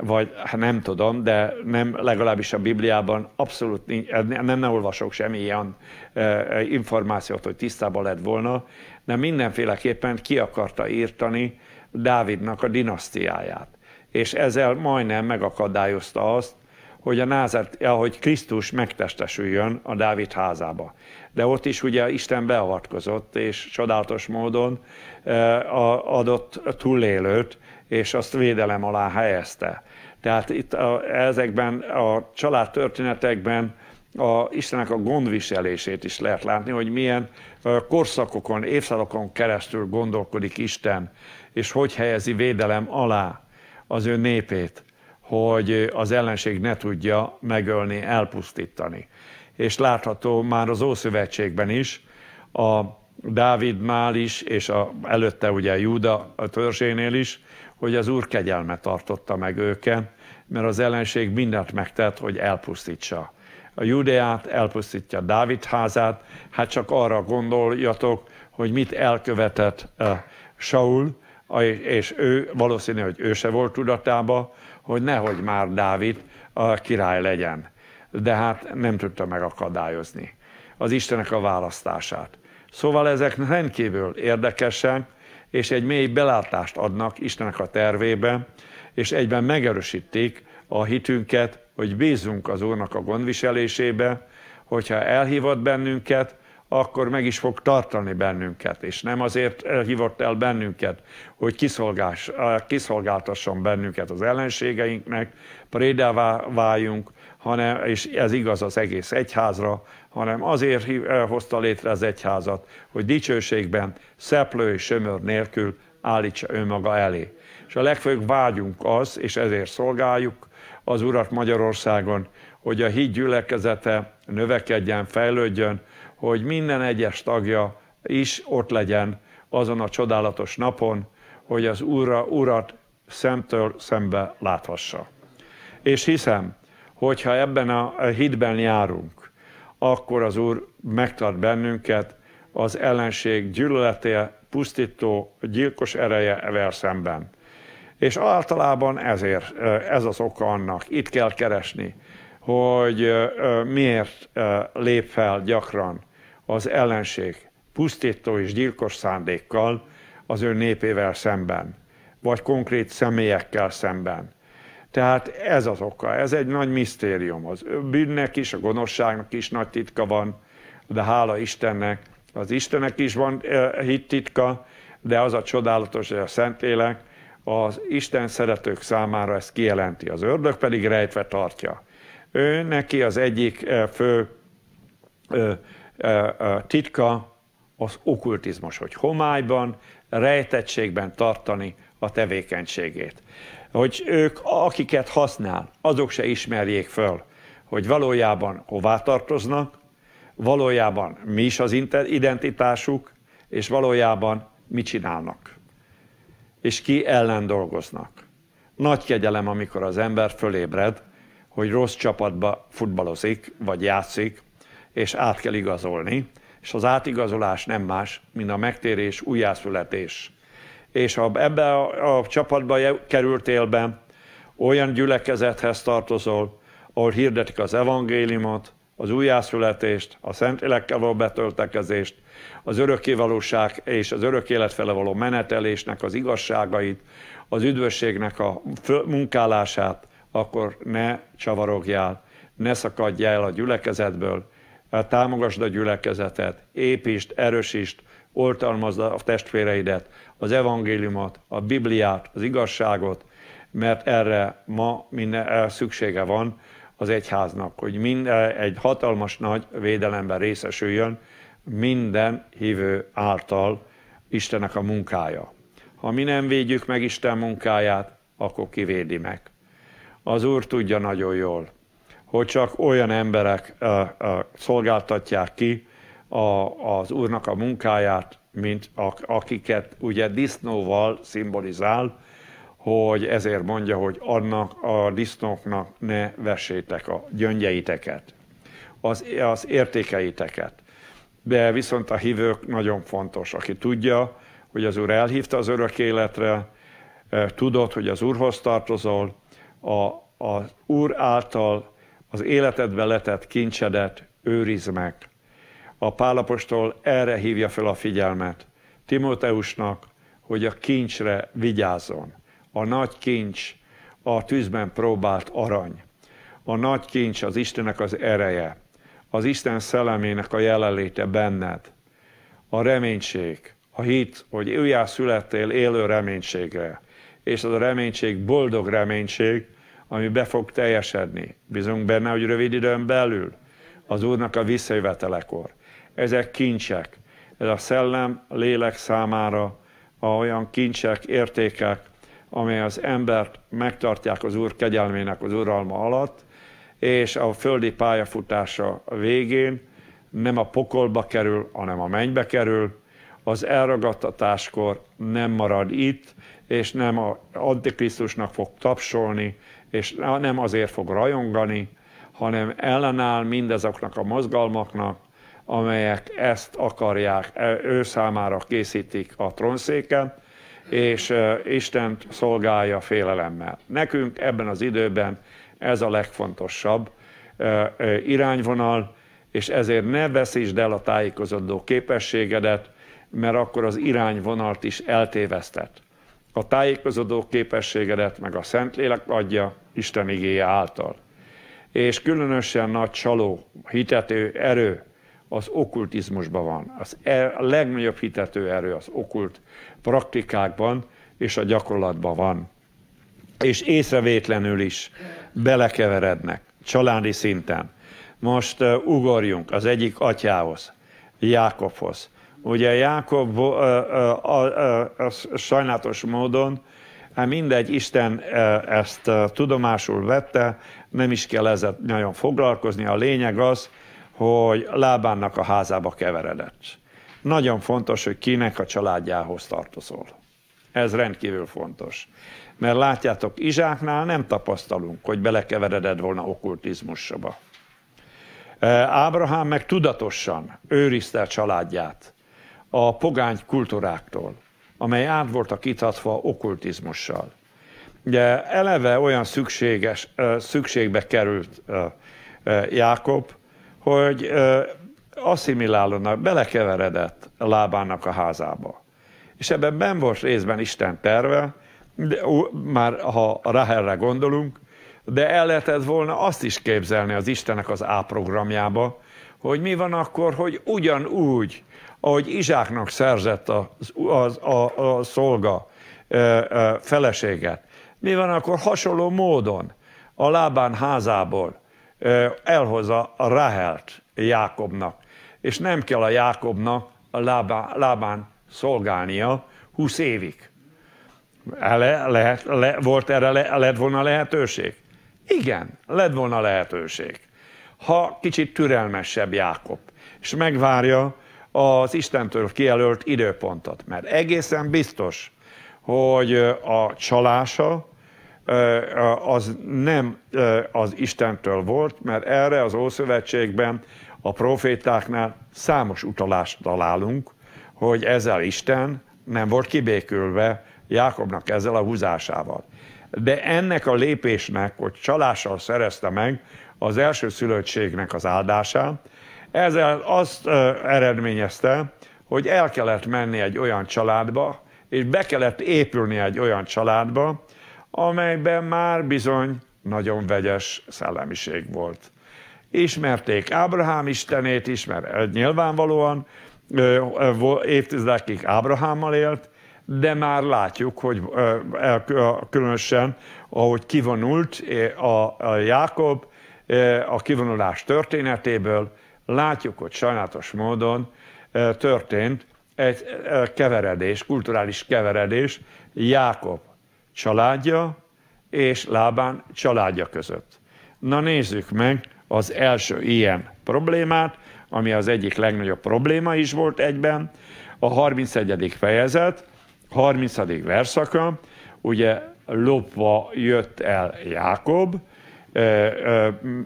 vagy hát nem tudom, de nem legalábbis a Bibliában abszolút nem, nem olvasok semmi ilyen e, információt, hogy tisztában lett volna, de mindenféleképpen ki akarta írtani Dávidnak a dinasztiáját. És ezzel majdnem megakadályozta azt, hogy a názert, ahogy Krisztus megtestesüljön a Dávid házába. De ott is ugye Isten beavatkozott, és csodálatos módon adott túlélőt, és azt védelem alá helyezte. Tehát itt a, ezekben a család történetekben a Istennek a gondviselését is lehet látni, hogy milyen korszakokon, évszázadokon keresztül gondolkodik Isten, és hogy helyezi védelem alá az ő népét, hogy az ellenség ne tudja megölni, elpusztítani. És látható már az Ószövetségben is, a Dávidnál is, és a, előtte ugye Júda a törzsénél is, hogy az Úr kegyelme tartotta meg őket, mert az ellenség mindent megtett, hogy elpusztítsa. A Judeát elpusztítja Dávid házát, hát csak arra gondoljatok, hogy mit elkövetett uh, Saul, és ő valószínű, hogy ő se volt tudatába, hogy nehogy már Dávid a király legyen. De hát nem tudta megakadályozni az Istenek a választását. Szóval ezek rendkívül érdekesek, és egy mély belátást adnak Istenek a tervébe, és egyben megerősítik a hitünket, hogy bízunk az Úrnak a gondviselésébe, hogyha elhívott bennünket, akkor meg is fog tartani bennünket, és nem azért hívott el bennünket, hogy kiszolgás, kiszolgáltasson bennünket az ellenségeinknek, prédává váljunk, hanem, és ez igaz az egész egyházra, hanem azért hozta létre az egyházat, hogy dicsőségben, szeplő és sömör nélkül állítsa önmaga elé. És a legfőbb vágyunk az, és ezért szolgáljuk az Urat Magyarországon, hogy a híd gyülekezete növekedjen, fejlődjön, hogy minden egyes tagja is ott legyen azon a csodálatos napon, hogy az Úra, Urat szemtől szembe láthassa. És hiszem, hogyha ebben a hitben járunk, akkor az Úr megtart bennünket az ellenség gyűlölete, pusztító, gyilkos ereje evel szemben. És általában ezért ez az oka annak, itt kell keresni, hogy miért lép fel gyakran az ellenség pusztító és gyilkos szándékkal az ő népével szemben, vagy konkrét személyekkel szemben. Tehát ez az oka, ez egy nagy misztérium. Az bűnnek is, a gonoszságnak is nagy titka van, de hála Istennek, az Istennek is van hit titka, de az a csodálatos, hogy a Szentlélek az Isten szeretők számára ezt kijelenti, az ördög pedig rejtve tartja. Ő neki az egyik fő titka az okkultizmus, hogy homályban, rejtettségben tartani a tevékenységét. Hogy ők, akiket használ, azok se ismerjék föl, hogy valójában hová tartoznak, valójában mi is az identitásuk, és valójában mit csinálnak. És ki ellen dolgoznak. Nagy kegyelem, amikor az ember fölébred, hogy rossz csapatba futballozik, vagy játszik, és át kell igazolni, és az átigazolás nem más, mint a megtérés, újjászületés. És ha ebbe a, a csapatba kerültél be, olyan gyülekezethez tartozol, ahol hirdetik az evangéliumot, az újjászületést, a Szentlélekkel való betöltekezést, az örökkévalóság és az örök élet fele való menetelésnek az igazságait, az üdvösségnek a munkálását, akkor ne csavarogjál, ne szakadj el a gyülekezetből, támogasd a gyülekezetet, építsd, erősítsd, oltalmazd a testvéreidet, az evangéliumot, a Bibliát, az igazságot, mert erre ma minden szüksége van az egyháznak, hogy minden, egy hatalmas nagy védelemben részesüljön minden hívő által Istenek a munkája. Ha mi nem védjük meg Isten munkáját, akkor kivédi meg. Az Úr tudja nagyon jól, hogy csak olyan emberek szolgáltatják ki az Úrnak a munkáját, mint akiket ugye disznóval szimbolizál, hogy ezért mondja, hogy annak a disznóknak ne vessétek a gyöngyeiteket, az, az értékeiteket. De viszont a hívők nagyon fontos, aki tudja, hogy az Úr elhívta az örök életre, tudod, hogy az Úrhoz tartozol, a, az Úr által az életedbe letett kincsedet őrizd meg. A Pálapostól erre hívja fel a figyelmet Timóteusnak, hogy a kincsre vigyázzon. A nagy kincs a tűzben próbált arany. A nagy kincs az Istenek az ereje, az Isten szellemének a jelenléte benned. A reménység, a hit, hogy újjá születtél élő reménységre, és az a reménység boldog reménység, ami be fog teljesedni. Bizony benne, hogy rövid időn belül az Úrnak a visszajövetelekor. Ezek kincsek. Ez a szellem, a lélek számára a olyan kincsek, értékek, amely az embert megtartják az Úr kegyelmének az uralma alatt, és a földi pályafutása végén nem a pokolba kerül, hanem a mennybe kerül, az elragadtatáskor nem marad itt, és nem a Antikrisztusnak fog tapsolni, és nem azért fog rajongani, hanem ellenáll mindezoknak a mozgalmaknak, amelyek ezt akarják, e, ő számára készítik a tronszéken, és e, Istent szolgálja félelemmel. Nekünk ebben az időben ez a legfontosabb e, irányvonal, és ezért ne veszítsd el a tájékozódó képességedet, mert akkor az irányvonalt is eltévesztett a tájékozódó képességedet meg a Szentlélek adja Isten igéje által. És különösen nagy csaló, hitető erő az okkultizmusban van. Az e, a legnagyobb hitető erő az okkult praktikákban és a gyakorlatban van. És észrevétlenül is belekeverednek, családi szinten. Most uh, ugorjunk az egyik atyához, Jákobhoz. Ugye Jákob uh, uh, uh, sajnálatos módon Hát mindegy, Isten ezt tudomásul vette, nem is kell ezzel nagyon foglalkozni. A lényeg az, hogy Lábánnak a házába keveredett. Nagyon fontos, hogy kinek a családjához tartozol. Ez rendkívül fontos. Mert látjátok, Izsáknál nem tapasztalunk, hogy belekeveredett volna okkultizmusba. Ábrahám meg tudatosan őrizte a családját a pogány kultúráktól amely át voltak itatva okkultizmussal. Ugye eleve olyan szükséges, szükségbe került Jákob, hogy asszimilálódnak, belekeveredett Lábának a házába. És ebben ben volt részben Isten terve, de, már ha Rahelre gondolunk, de el lehetett volna azt is képzelni az Istenek az A programjába, hogy mi van akkor, hogy ugyanúgy ahogy Izsáknak szerzett a, a, a, a szolga e, e, feleséget. Mi van akkor hasonló módon a Lábán házából elhozza a Rahelt Jákobnak, és nem kell a Jákobnak a Lábán, Lábán szolgálnia 20 évig. Le, lehet, le, volt erre le, lett volna lehetőség? Igen, lett volna lehetőség. Ha kicsit türelmesebb Jákob, és megvárja, az Istentől kijelölt időpontot. Mert egészen biztos, hogy a csalása az nem az Istentől volt, mert erre az Ószövetségben a profétáknál számos utalást találunk, hogy ezzel Isten nem volt kibékülve Jákobnak ezzel a húzásával. De ennek a lépésnek, hogy csalással szerezte meg az első szülöttségnek az áldását, ezzel azt eredményezte, hogy el kellett menni egy olyan családba, és be kellett épülni egy olyan családba, amelyben már bizony nagyon vegyes szellemiség volt. Ismerték Ábrahám istenét is, mert nyilvánvalóan évtizedekig Ábrahámmal élt, de már látjuk, hogy különösen, ahogy kivonult a Jákob a kivonulás történetéből, látjuk, hogy sajnálatos módon történt egy keveredés, kulturális keveredés Jákob családja és Lábán családja között. Na nézzük meg az első ilyen problémát, ami az egyik legnagyobb probléma is volt egyben, a 31. fejezet, 30. verszaka, ugye lopva jött el Jákob,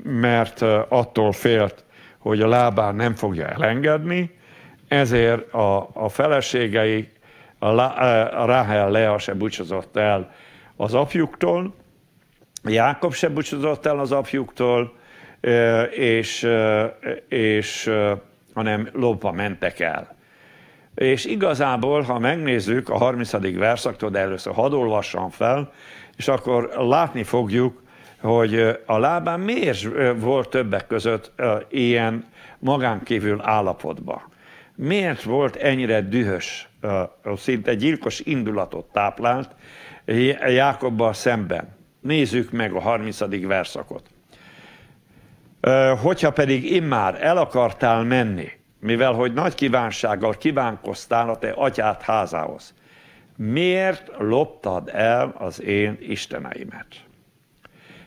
mert attól félt, hogy a lábán nem fogja elengedni, ezért a, a feleségei, Ráhel Lea se búcsúzott el az apjuktól, Jákob se búcsúzott el az apjuktól, és, és hanem lopva mentek el. És igazából, ha megnézzük a 30. verszaktól, de először hadd olvassam fel, és akkor látni fogjuk, hogy a lábán miért volt többek között ilyen magánkívül állapotban. Miért volt ennyire dühös, szinte gyilkos indulatot táplált Jákobbal szemben? Nézzük meg a 30. verszakot. Hogyha pedig immár el akartál menni, mivel hogy nagy kívánsággal kívánkoztál a te atyát házához, miért loptad el az én isteneimet?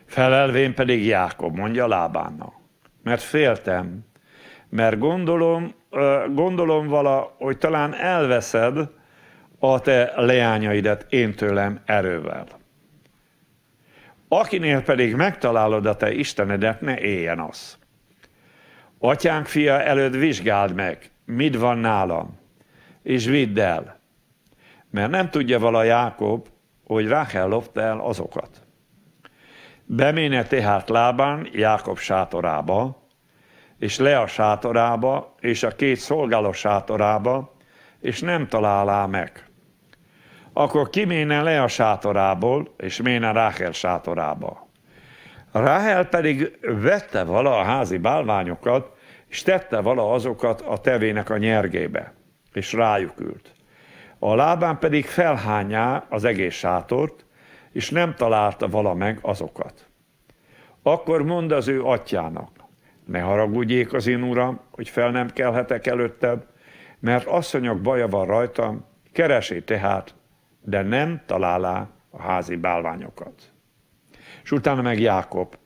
Felelvén pedig Jákob, mondja Lábánnak, mert féltem, mert gondolom, gondolom vala, hogy talán elveszed a te leányaidet én tőlem erővel. Akinél pedig megtalálod a te Istenedet, ne éljen az. Atyánk fia előtt vizsgáld meg, mit van nálam, és vidd el. Mert nem tudja vala Jákob, hogy Ráhel lopta el azokat. Beméne tehát Lábán Jákob sátorába, és le a sátorába, és a két szolgáló sátorába, és nem találá meg. Akkor kiméne le a sátorából, és méne Ráhel sátorába. Ráhel pedig vette vala a házi bálványokat, és tette vala azokat a tevének a nyergébe, és rájuk ült. A lábán pedig felhányá az egész sátort, és nem találta vala meg azokat. Akkor mond az ő atyának, ne haragudjék az én uram, hogy fel nem kelhetek előtted, mert asszonyok baja van rajtam, keresi tehát, de nem találá a házi bálványokat. És utána meg Jákob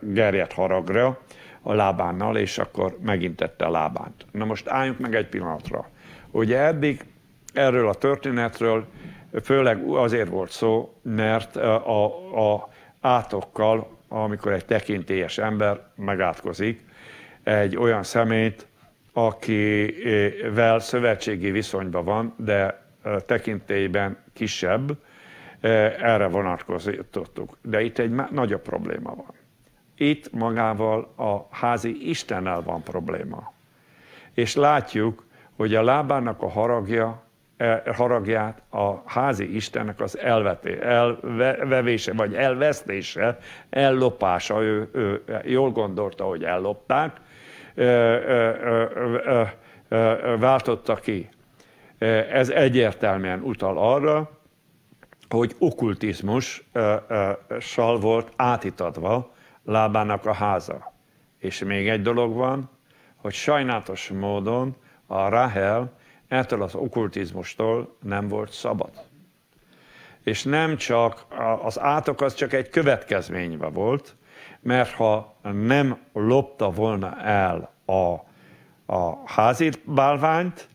gerjedt haragra a lábánnal, és akkor megint tette a lábánt. Na most álljunk meg egy pillanatra. Ugye eddig erről a történetről főleg azért volt szó, mert a, a átokkal, amikor egy tekintélyes ember megátkozik egy olyan szemét, akivel szövetségi viszonyban van, de tekintélyben kisebb, erre vonatkozítottuk. De itt egy nagyobb probléma van. Itt magával a házi Istennel van probléma. És látjuk, hogy a lábának a haragja, haragját a házi Istennek az elveté, elvevése, vagy elvesztése, ellopása, ő, ő jól gondolta, hogy ellopták, váltotta ki. Ez egyértelműen utal arra, hogy okkultizmussal volt átitatva lábának a háza. És még egy dolog van, hogy sajnálatos módon a Rahel ettől az okkultizmustól nem volt szabad. És nem csak, az átok az csak egy következményve volt, mert ha nem lopta volna el a, a házi bálványt,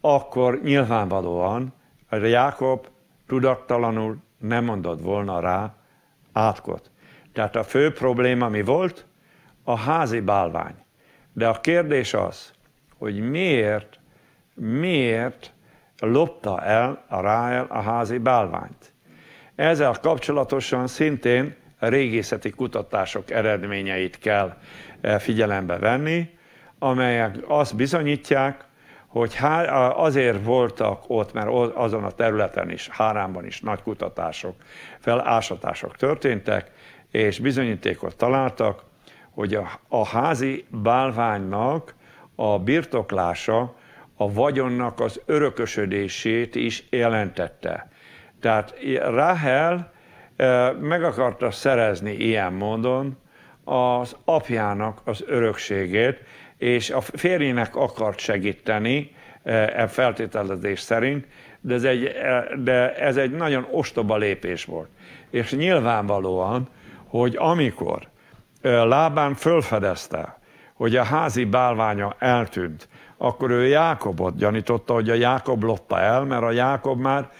akkor nyilvánvalóan Jákob tudattalanul nem mondott volna rá átkot. Tehát a fő probléma mi volt? A házi bálvány. De a kérdés az, hogy miért, miért lopta el a Ráel a házi bálványt. Ezzel kapcsolatosan szintén régészeti kutatások eredményeit kell eh, figyelembe venni, amelyek azt bizonyítják, hogy azért voltak ott, mert azon a területen is, Háránban is nagy kutatások, felásatások történtek, és bizonyítékot találtak, hogy a házi bálványnak a birtoklása a vagyonnak az örökösödését is jelentette. Tehát Rahel meg akarta szerezni ilyen módon az apjának az örökségét, és a férjének akart segíteni e feltételezés szerint, de ez, egy, de ez egy nagyon ostoba lépés volt. És nyilvánvalóan, hogy amikor lábán fölfedezte, hogy a házi bálványa eltűnt, akkor ő Jákobot gyanította, hogy a Jákob lotta el, mert a Jákob már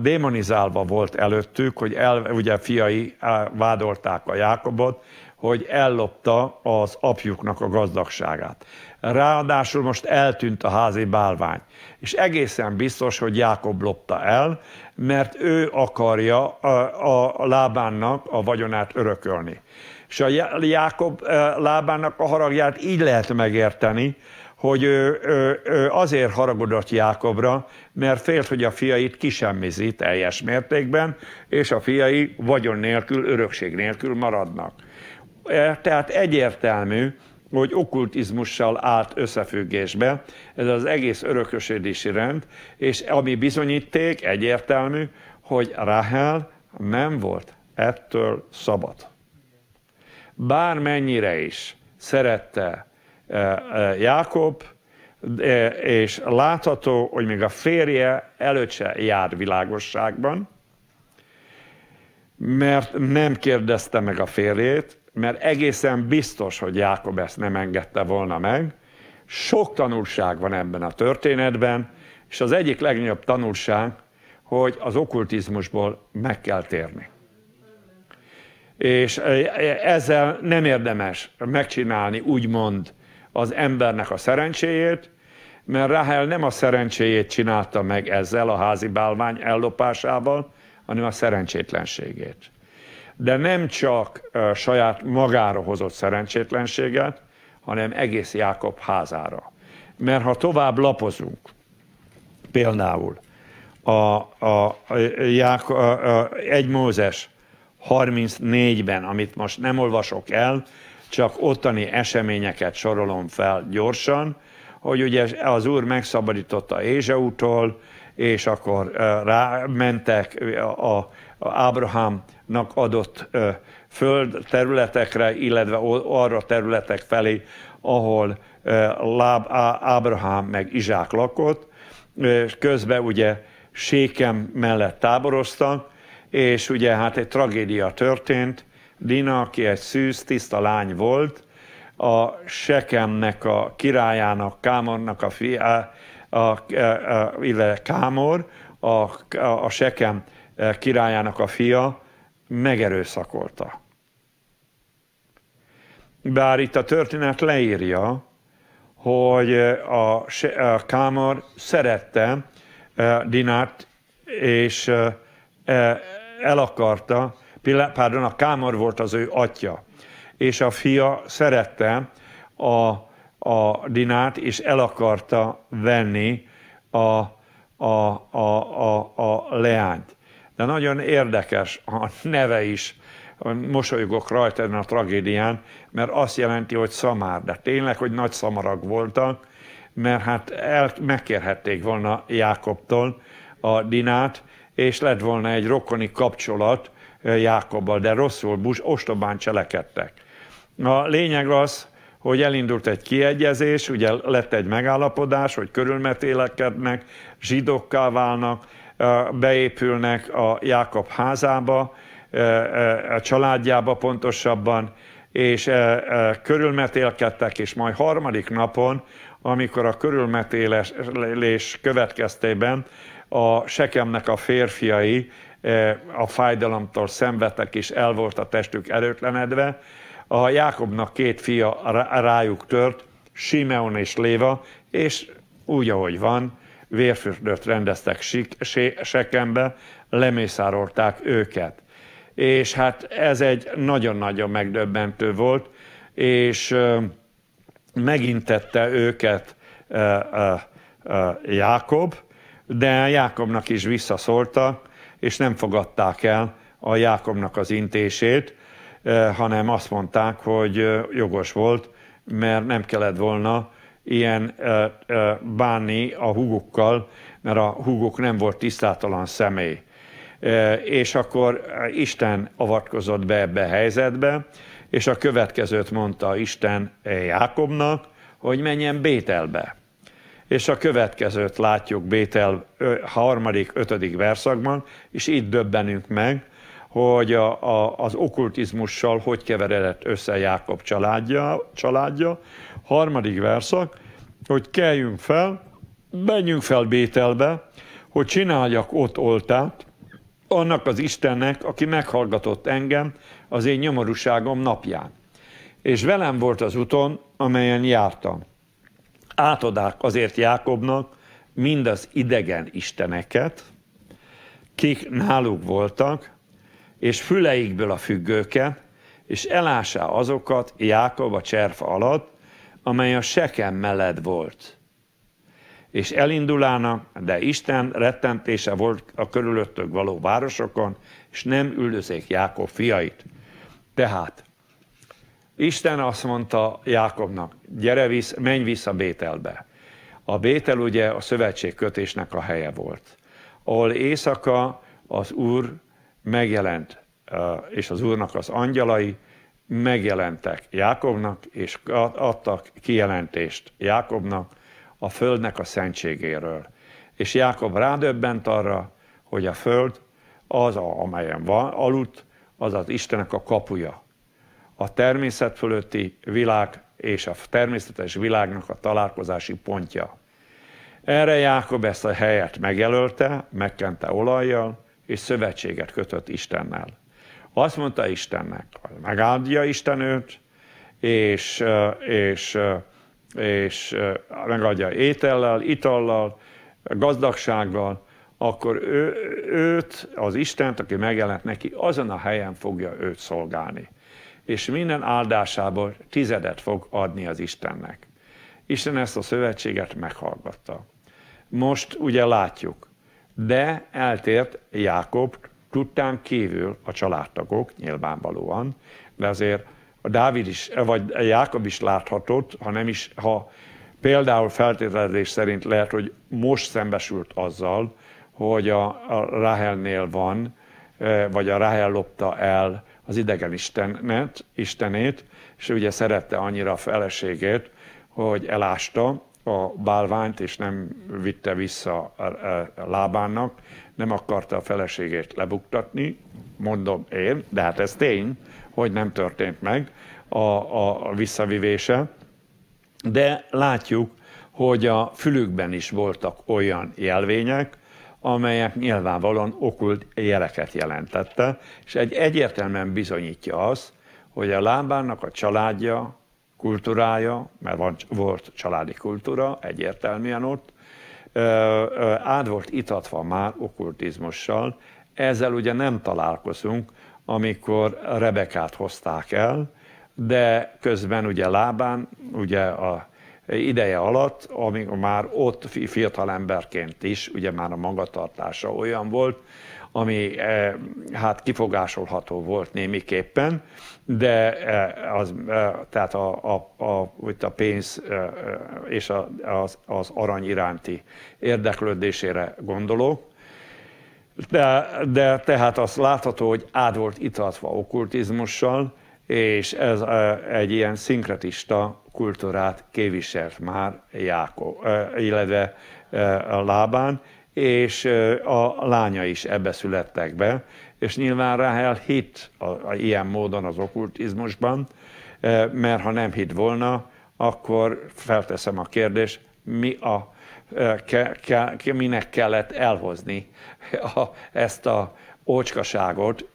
démonizálva volt előttük, hogy el, ugye fiai vádolták a Jákobot, hogy ellopta az apjuknak a gazdagságát. Ráadásul most eltűnt a házi bálvány. És egészen biztos, hogy Jákob lopta el, mert ő akarja a, a lábánnak a vagyonát örökölni. És a Jákob lábának a haragját így lehet megérteni, hogy ő, ő, ő azért haragudott Jákobra, mert félt, hogy a fiait kisemmizi teljes mértékben, és a fiai vagyon nélkül, örökség nélkül maradnak. E, tehát egyértelmű, hogy okkultizmussal állt összefüggésbe ez az egész örökösödési rend, és ami bizonyíték egyértelmű, hogy Rahel nem volt ettől szabad. Bármennyire is szerette Jákob, és látható, hogy még a férje előtt se jár világosságban, mert nem kérdezte meg a férjét, mert egészen biztos, hogy Jákob ezt nem engedte volna meg. Sok tanulság van ebben a történetben, és az egyik legnagyobb tanulság, hogy az okkultizmusból meg kell térni. És ezzel nem érdemes megcsinálni úgymond az embernek a szerencséjét, mert Rahel nem a szerencséjét csinálta meg ezzel a házi bálvány ellopásával, hanem a szerencsétlenségét de nem csak saját magára hozott szerencsétlenséget, hanem egész Jákob házára. Mert ha tovább lapozunk, például a, a, a, a, a 1 Mózes 34-ben, amit most nem olvasok el, csak ottani eseményeket sorolom fel gyorsan, hogy ugye az Úr megszabadította Ézsautól, és akkor rámentek a, Ábrahámnak adott föld területekre, illetve arra területek felé, ahol Láb, Ábrahám meg Izsák lakott. Közben ugye Sékem mellett táboroztak, és ugye hát egy tragédia történt. Dina, aki egy szűz, tiszta lány volt, a Sekemnek a királyának, Kámornak a fia, a, a, a, illetve Kámor, a, a, a Sekem királyának a fia megerőszakolta. Bár itt a történet leírja, hogy a, a Kámor szerette Dinát, és el akarta, pardon, a Kámor volt az ő atya, és a fia szerette a, a Dinát, és el akarta venni a, a, a, a, a leányt. De nagyon érdekes a neve is, mosolygok rajta a tragédián, mert azt jelenti, hogy szamár, de tényleg, hogy nagy szamarak voltak, mert hát el, megkérhették volna Jákobtól a Dinát, és lett volna egy rokoni kapcsolat Jákobbal, de rosszul, bus, ostobán cselekedtek. A lényeg az, hogy elindult egy kiegyezés, ugye lett egy megállapodás, hogy körülmetélekednek, zsidokká válnak, beépülnek a Jákob házába, a családjába pontosabban, és körülmetélkedtek, és majd harmadik napon, amikor a körülmetélés következtében a Sekemnek a férfiai a fájdalomtól szenvedtek, és el volt a testük erőtlenedve, a Jákobnak két fia rájuk tört, Simeon és Léva, és úgy, ahogy van, vérfürdőt rendeztek Sekembe, lemészárolták őket. És hát ez egy nagyon-nagyon megdöbbentő volt, és megintette őket Jákob, de Jákobnak is visszaszóltak, és nem fogadták el a Jákobnak az intését, hanem azt mondták, hogy jogos volt, mert nem kellett volna ilyen bánni a húgukkal, mert a húguk nem volt tisztátalan személy. És akkor Isten avatkozott be ebbe a helyzetbe, és a következőt mondta Isten Jákobnak, hogy menjen Bételbe. És a következőt látjuk Bétel harmadik, ötödik verszakban, és itt döbbenünk meg, hogy a, a, az okkultizmussal hogy keveredett össze Jákob családja, családja. Harmadik verszak, hogy keljünk fel, menjünk fel Bételbe, hogy csináljak ott oltát, annak az Istennek, aki meghallgatott engem az én nyomorúságom napján. És velem volt az úton, amelyen jártam. Átadák azért Jákobnak mind az idegen isteneket, kik náluk voltak, és füleikből a függőket, és elássá azokat Jákob a cserfa alatt, amely a sekem mellett volt. És elindulának, de Isten rettentése volt a körülöttök való városokon, és nem üldözék Jákob fiait. Tehát Isten azt mondta Jákobnak, gyere visz, menj vissza Bételbe. A Bétel ugye a szövetségkötésnek a helye volt, ahol éjszaka az Úr megjelent, és az Úrnak az angyalai megjelentek Jákobnak, és adtak kijelentést Jákobnak a földnek a szentségéről. És Jákob rádöbbent arra, hogy a föld az, amelyen van, aludt, az az Istenek a kapuja. A természet fölötti világ és a természetes világnak a találkozási pontja. Erre Jákob ezt a helyet megjelölte, megkente olajjal, és szövetséget kötött Istennel. Azt mondta Istennek, hogy megáldja Isten és, és, és megadja étellel, itallal, gazdagsággal, akkor ő, őt, az Istent, aki megjelent neki, azon a helyen fogja őt szolgálni. És minden áldásából tizedet fog adni az Istennek. Isten ezt a szövetséget meghallgatta. Most ugye látjuk, de eltért Jákob tudtán kívül a családtagok nyilvánvalóan, de azért a Dávid is, vagy Jákob is láthatott, ha nem is, ha például feltételezés szerint lehet, hogy most szembesült azzal, hogy a, a Rahelnél van, vagy a Rahel lopta el az idegen istenet, istenét, és ugye szerette annyira a feleségét, hogy elásta a bálványt, és nem vitte vissza a, lábának, nem akarta a feleségét lebuktatni, mondom én, de hát ez tény, hogy nem történt meg a, a visszavivése. De látjuk, hogy a fülükben is voltak olyan jelvények, amelyek nyilvánvalóan okult jeleket jelentette, és egy egyértelműen bizonyítja azt, hogy a lábának a családja, kultúrája, mert van, volt családi kultúra, egyértelműen ott, át volt itatva már okkultizmussal. Ezzel ugye nem találkozunk, amikor Rebekát hozták el, de közben ugye lábán, ugye a ideje alatt, amikor már ott fiatal emberként is, ugye már a magatartása olyan volt, ami hát kifogásolható volt némiképpen, de az, tehát a, a, a, a pénz és a, az, az arany iránti érdeklődésére gondolok, de, de tehát azt látható, hogy át volt itatva okkultizmussal, és ez egy ilyen szinkretista kultúrát képviselt már Jákob, illetve a lábán, és a lánya is ebbe születtek be, és nyilván Rahel hit a, a, ilyen módon az okkultizmusban, mert ha nem hit volna, akkor felteszem a kérdést, mi a, ke, ke, minek kellett elhozni a, ezt a ócskaságot,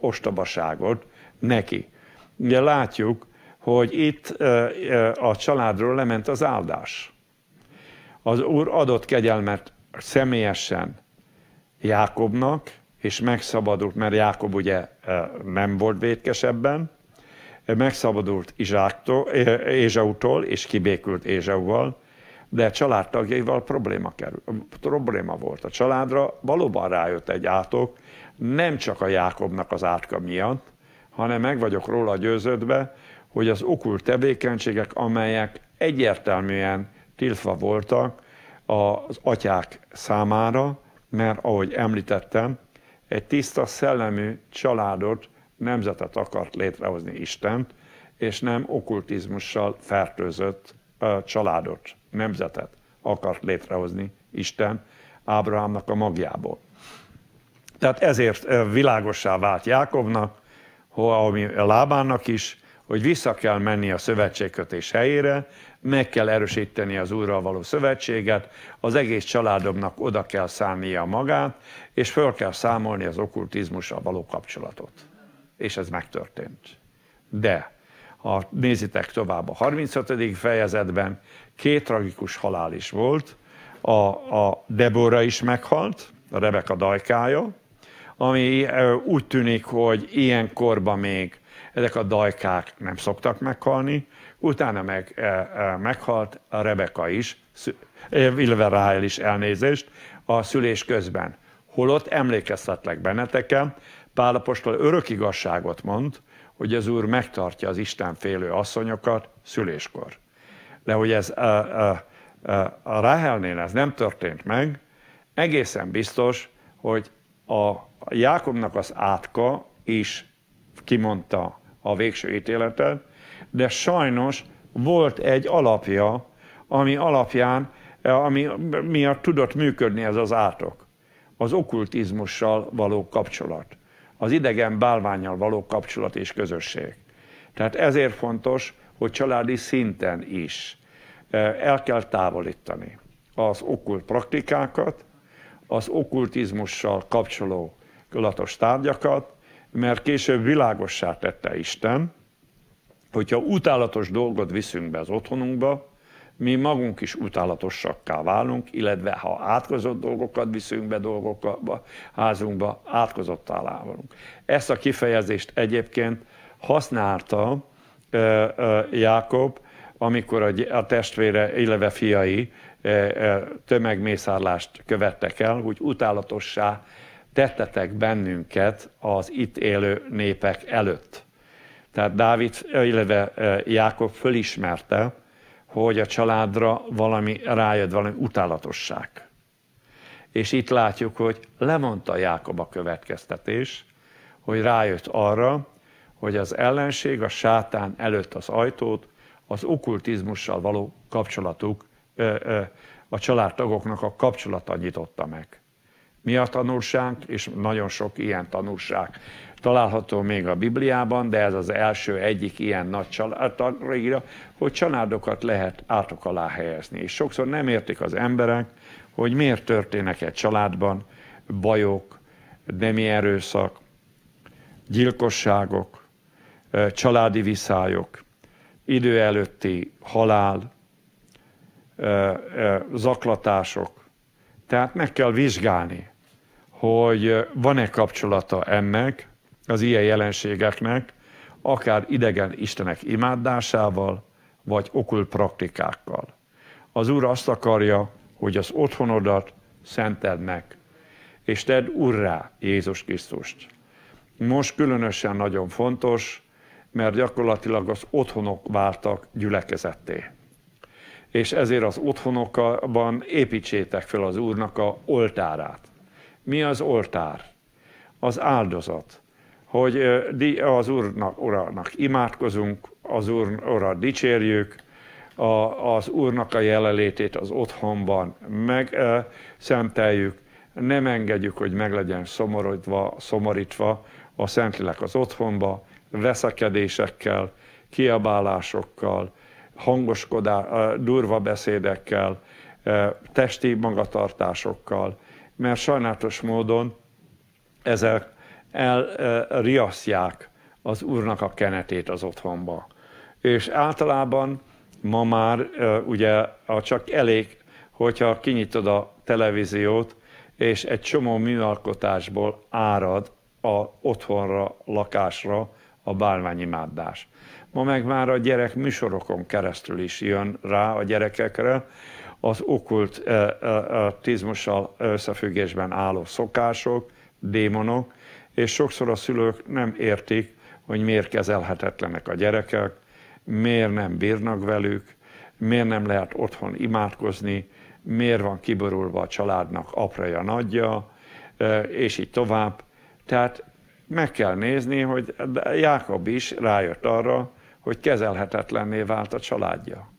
ostobaságot neki. Ugye látjuk, hogy itt a családról lement az áldás. Az Úr adott kegyelmet személyesen Jákobnak, és megszabadult, mert Jákob ugye nem volt vétkesebben, megszabadult Izsáktól, Ézsautól, és kibékült Ézsauval, de családtagjaival probléma, kerül, probléma volt. A családra valóban rájött egy átok, nem csak a Jákobnak az átka miatt, hanem meg vagyok róla győződve, hogy az okult tevékenységek, amelyek egyértelműen tiltva voltak az atyák számára, mert ahogy említettem, egy tiszta szellemű családot, nemzetet akart létrehozni Istent, és nem okkultizmussal fertőzött családot, nemzetet akart létrehozni Isten Ábrahámnak a magjából. Tehát ezért világossá vált Jákobnak, ami a lábának is, hogy vissza kell menni a szövetségkötés helyére, meg kell erősíteni az Úrral való szövetséget, az egész családomnak oda kell szállnia magát, és föl kell számolni az okkultizmussal való kapcsolatot. És ez megtörtént. De, ha nézitek tovább a 35. fejezetben, két tragikus halál is volt, a, a Debora is meghalt, a Rebeka dajkája, ami úgy tűnik, hogy ilyen korban még ezek a dajkák nem szoktak meghalni, utána meg meghalt a Rebeka is, illetve Ráhel is elnézést a szülés közben. Holott emlékeztetlek benneteken, Pálapostól örök igazságot mond, hogy az Úr megtartja az Isten félő asszonyokat szüléskor. De hogy ez a, a, a, a Ráhelnél ez nem történt meg, egészen biztos, hogy a Jákobnak az átka is kimondta a végső ítéletet, de sajnos volt egy alapja, ami alapján, ami miatt tudott működni ez az átok. Az okkultizmussal való kapcsolat. Az idegen bálványjal való kapcsolat és közösség. Tehát ezért fontos, hogy családi szinten is el kell távolítani az okkult praktikákat, az okkultizmussal kapcsoló kulatos tárgyakat, mert később világossá tette Isten, hogyha utálatos dolgot viszünk be az otthonunkba, mi magunk is utálatosakká válunk, illetve ha átkozott dolgokat viszünk be dolgokba, házunkba, átkozottá válunk. Ezt a kifejezést egyébként használta ö, ö, Jákob, amikor a, a testvére, illetve fiai tömegmészárlást követtek el, hogy utálatossá tettetek bennünket az itt élő népek előtt. Tehát Dávid, illetve Jákob fölismerte, hogy a családra valami rájött, valami utálatosság. És itt látjuk, hogy lemondta Jákob a következtetés, hogy rájött arra, hogy az ellenség, a sátán előtt az ajtót, az okkultizmussal való kapcsolatuk, a családtagoknak a kapcsolata nyitotta meg. Mi a tanulság? És nagyon sok ilyen tanulság található még a Bibliában, de ez az első egyik ilyen nagy családra, hogy családokat lehet átok alá helyezni. És sokszor nem értik az emberek, hogy miért történnek egy családban bajok, nemi erőszak, gyilkosságok, családi viszályok, idő előtti halál, zaklatások. Tehát meg kell vizsgálni, hogy van-e kapcsolata ennek, az ilyen jelenségeknek, akár idegen istenek imádásával, vagy okult praktikákkal. Az Úr azt akarja, hogy az otthonodat szenteld meg, és tedd urrá Jézus Krisztust. Most különösen nagyon fontos, mert gyakorlatilag az otthonok váltak gyülekezetté. És ezért az otthonokban építsétek fel az Úrnak a oltárát. Mi az oltár? Az áldozat. Hogy az Úrnak, Urának imádkozunk, az Úr, Urat dicsérjük, a, az Úrnak a jelenlétét az otthonban megszenteljük, nem engedjük, hogy meg legyen szomorodva, szomorítva a Szentlélek az otthonba, veszekedésekkel, kiabálásokkal, hangoskodás, durva beszédekkel, testi magatartásokkal, mert sajnálatos módon ezek elriasztják az Úrnak a kenetét az otthonba. És általában ma már ugye csak elég, hogyha kinyitod a televíziót, és egy csomó műalkotásból árad a otthonra, lakásra a bálványimádás. Ma meg már a gyerek műsorokon keresztül is jön rá a gyerekekre az okult tizmussal összefüggésben álló szokások, démonok, és sokszor a szülők nem értik, hogy miért kezelhetetlenek a gyerekek, miért nem bírnak velük, miért nem lehet otthon imádkozni, miért van kiborulva a családnak apraja, nagyja, és így tovább. Tehát meg kell nézni, hogy Jákob is rájött arra, hogy kezelhetetlenné vált a családja.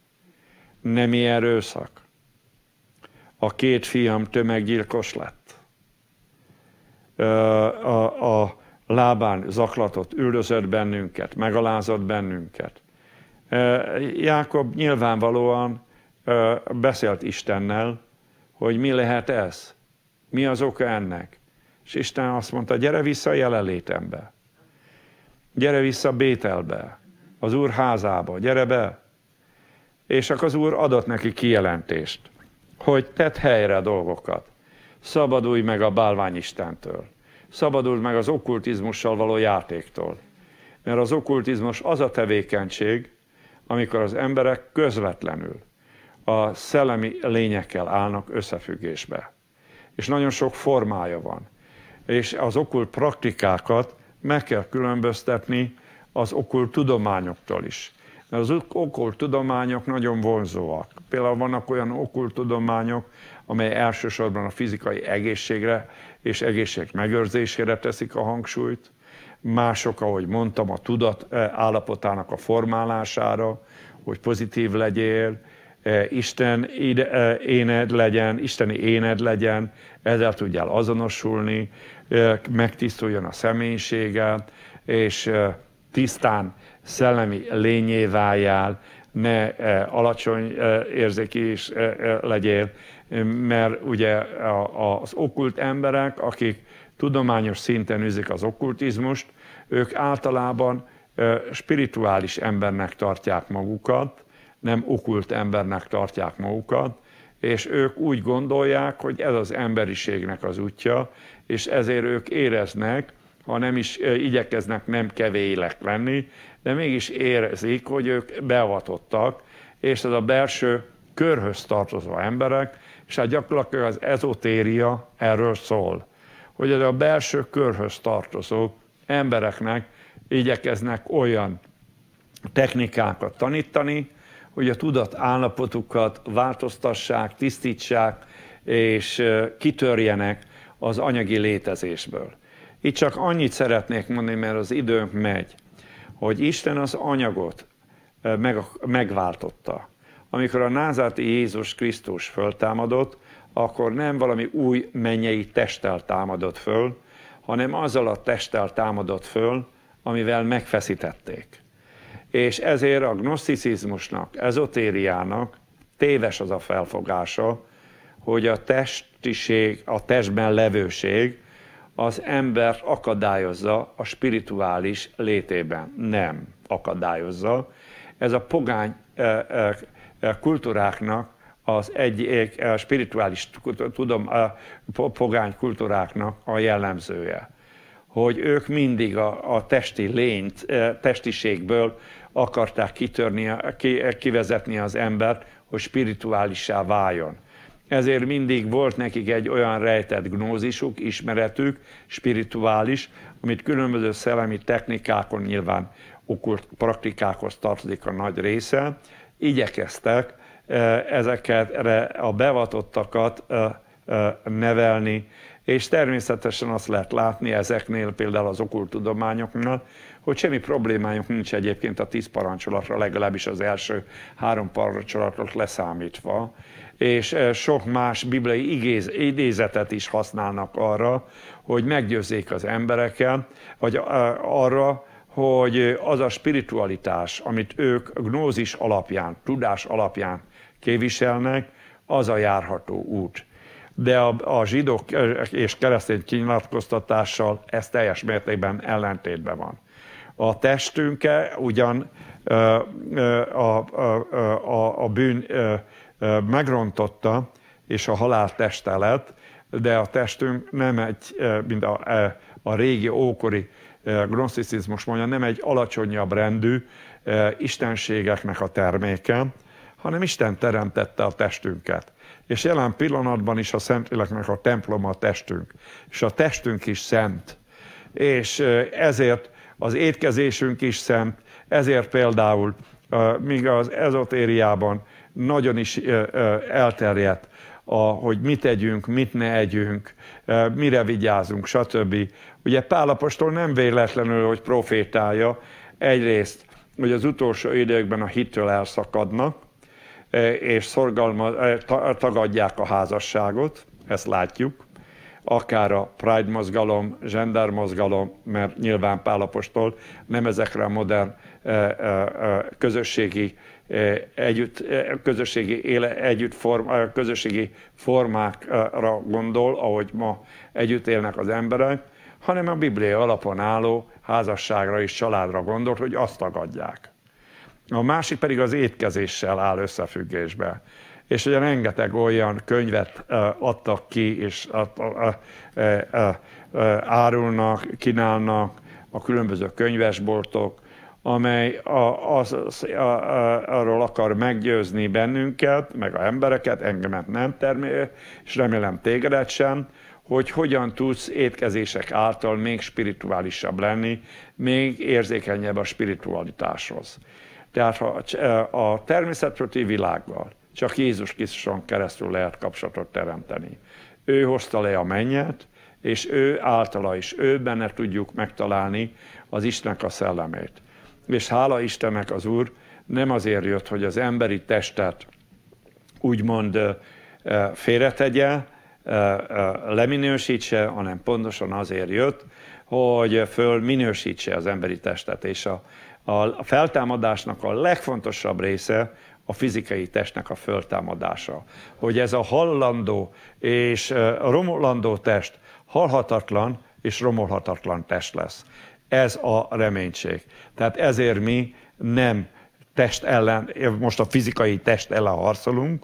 Nemi erőszak. A két fiam tömeggyilkos lett. A, a lábán zaklatott, üldözött bennünket, megalázott bennünket. Jákob nyilvánvalóan beszélt Istennel, hogy mi lehet ez, mi az oka ennek. És Isten azt mondta, gyere vissza a jelenlétembe. Gyere vissza Bételbe, az Úr házába, gyere be. És akkor az Úr adott neki kijelentést, hogy tedd helyre dolgokat. Szabadulj meg a bálványistentől. Szabadulj meg az okkultizmussal való játéktól. Mert az okkultizmus az a tevékenység, amikor az emberek közvetlenül a szellemi lényekkel állnak összefüggésbe. És nagyon sok formája van és az okkult praktikákat meg kell különböztetni az okkult tudományoktól is. Az okkult tudományok nagyon vonzóak. Például vannak olyan okkult tudományok, amely elsősorban a fizikai egészségre és egészség megőrzésére teszik a hangsúlyt. Mások, ahogy mondtam, a tudat eh, állapotának a formálására, hogy pozitív legyél, eh, Isten eh, éned legyen, isteni éned legyen, ezzel tudjál azonosulni, megtisztuljon a személyisége, és tisztán szellemi lényé váljál, ne alacsony érzéki is legyél, mert ugye az okkult emberek, akik tudományos szinten űzik az okkultizmust, ők általában spirituális embernek tartják magukat, nem okult embernek tartják magukat, és ők úgy gondolják, hogy ez az emberiségnek az útja, és ezért ők éreznek, ha nem is igyekeznek nem kevélek lenni, de mégis érezik, hogy ők beavatottak, és ez a belső körhöz tartozó emberek, és hát gyakorlatilag az ezotéria erről szól, hogy ez a belső körhöz tartozó embereknek igyekeznek olyan technikákat tanítani, hogy a tudat állapotukat változtassák, tisztítsák, és kitörjenek az anyagi létezésből. Itt csak annyit szeretnék mondani, mert az időnk megy, hogy Isten az anyagot meg, megváltotta. Amikor a názárti Jézus Krisztus föltámadott, akkor nem valami új mennyei testtel támadott föl, hanem azzal a testtel támadott föl, amivel megfeszítették. És ezért a gnoszticizmusnak, ezotériának téves az a felfogása, hogy a testiség, a testben levőség az ember akadályozza a spirituális létében. Nem akadályozza. Ez a pogány kultúráknak az egyik spirituális tudom, a pogány kultúráknak a jellemzője. Hogy ők mindig a, a testi lényt, testiségből akarták kitörni, kivezetni az embert, hogy spirituálissá váljon. Ezért mindig volt nekik egy olyan rejtett gnózisuk, ismeretük, spirituális, amit különböző szellemi technikákon nyilván okult praktikákhoz tartozik a nagy része, igyekeztek ezeket a bevatottakat nevelni, és természetesen azt lehet látni ezeknél, például az okultudományoknál, hogy semmi problémájuk nincs egyébként a tíz parancsolatra, legalábbis az első három parancsolatot leszámítva, és sok más bibliai igéz, idézetet is használnak arra, hogy meggyőzzék az embereket, vagy arra, hogy az a spiritualitás, amit ők gnózis alapján, tudás alapján képviselnek, az a járható út. De a, a zsidók és keresztény kinyilatkoztatással ez teljes mértékben ellentétben van. A testünke ugyan a, a, a, a bűn megrontotta, és a halál teste lett, de a testünk nem egy, mint a, a régi ókori gnoszticizmus mondja, nem egy alacsonyabb rendű istenségeknek a terméke, hanem Isten teremtette a testünket. És jelen pillanatban is a Szentléleknek a temploma a testünk. És a testünk is szent. És ezért az étkezésünk is szent, ezért például míg az ezotériában nagyon is elterjedt, a, hogy mit együnk, mit ne együnk, mire vigyázunk, stb. Ugye Pálapostól nem véletlenül, hogy profétálja, egyrészt, hogy az utolsó időkben a hittől elszakadnak, és szorgalma, tagadják a házasságot, ezt látjuk, akár a Pride mozgalom, Gender mozgalom, mert nyilván Pálapostól nem ezekre a modern közösségi együtt, közösségi, éle, együtt form, közösségi formákra gondol, ahogy ma együtt élnek az emberek, hanem a Biblia alapon álló házasságra és családra gondolt, hogy azt tagadják. A másik pedig az étkezéssel áll összefüggésbe. És ugye rengeteg olyan könyvet adtak ki, és árulnak, kínálnak a különböző könyvesboltok, amely a, az, a, a, arról akar meggyőzni bennünket, meg a embereket, engemet nem termél, és remélem tégedet sem, hogy hogyan tudsz étkezések által még spirituálisabb lenni, még érzékenyebb a spiritualitáshoz. Tehát a természetproti világgal csak Jézus Krisztuson keresztül lehet kapcsolatot teremteni. Ő hozta le a mennyet, és ő általa is, ő benne tudjuk megtalálni az Istennek a szellemét. És hála Istennek az Úr nem azért jött, hogy az emberi testet úgymond félretegye, leminősítse, hanem pontosan azért jött, hogy fölminősítse az emberi testet. És a, a feltámadásnak a legfontosabb része a fizikai testnek a föltámadása. Hogy ez a hallandó és romolandó test halhatatlan és romolhatatlan test lesz. Ez a reménység. Tehát ezért mi nem test ellen, most a fizikai test ellen harcolunk,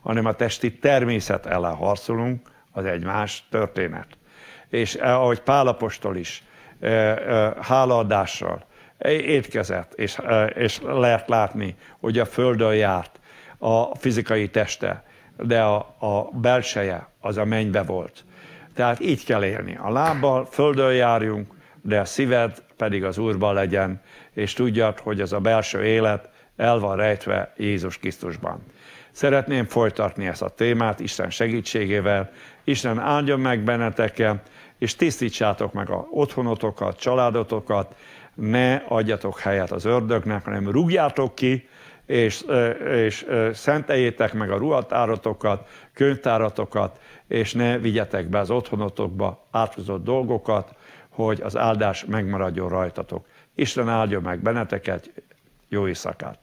hanem a testi természet ellen harcolunk, az egy más történet. És eh, ahogy Pálapostól is eh, eh, hálaadással étkezett, és, és lehet látni, hogy a földön járt a fizikai teste, de a, a belseje az a mennybe volt. Tehát így kell élni. A lábbal földön járjunk, de a szíved pedig az Úrban legyen, és tudjad, hogy ez a belső élet el van rejtve Jézus Krisztusban. Szeretném folytatni ezt a témát Isten segítségével. Isten áldjon meg benneteket, és tisztítsátok meg a otthonotokat, családotokat, ne adjatok helyet az ördögnek, hanem rúgjátok ki, és, és szenteljétek meg a ruhatáratokat, könyvtáratokat, és ne vigyetek be az otthonotokba áthozott dolgokat, hogy az áldás megmaradjon rajtatok. Isten áldja meg benneteket, jó éjszakát!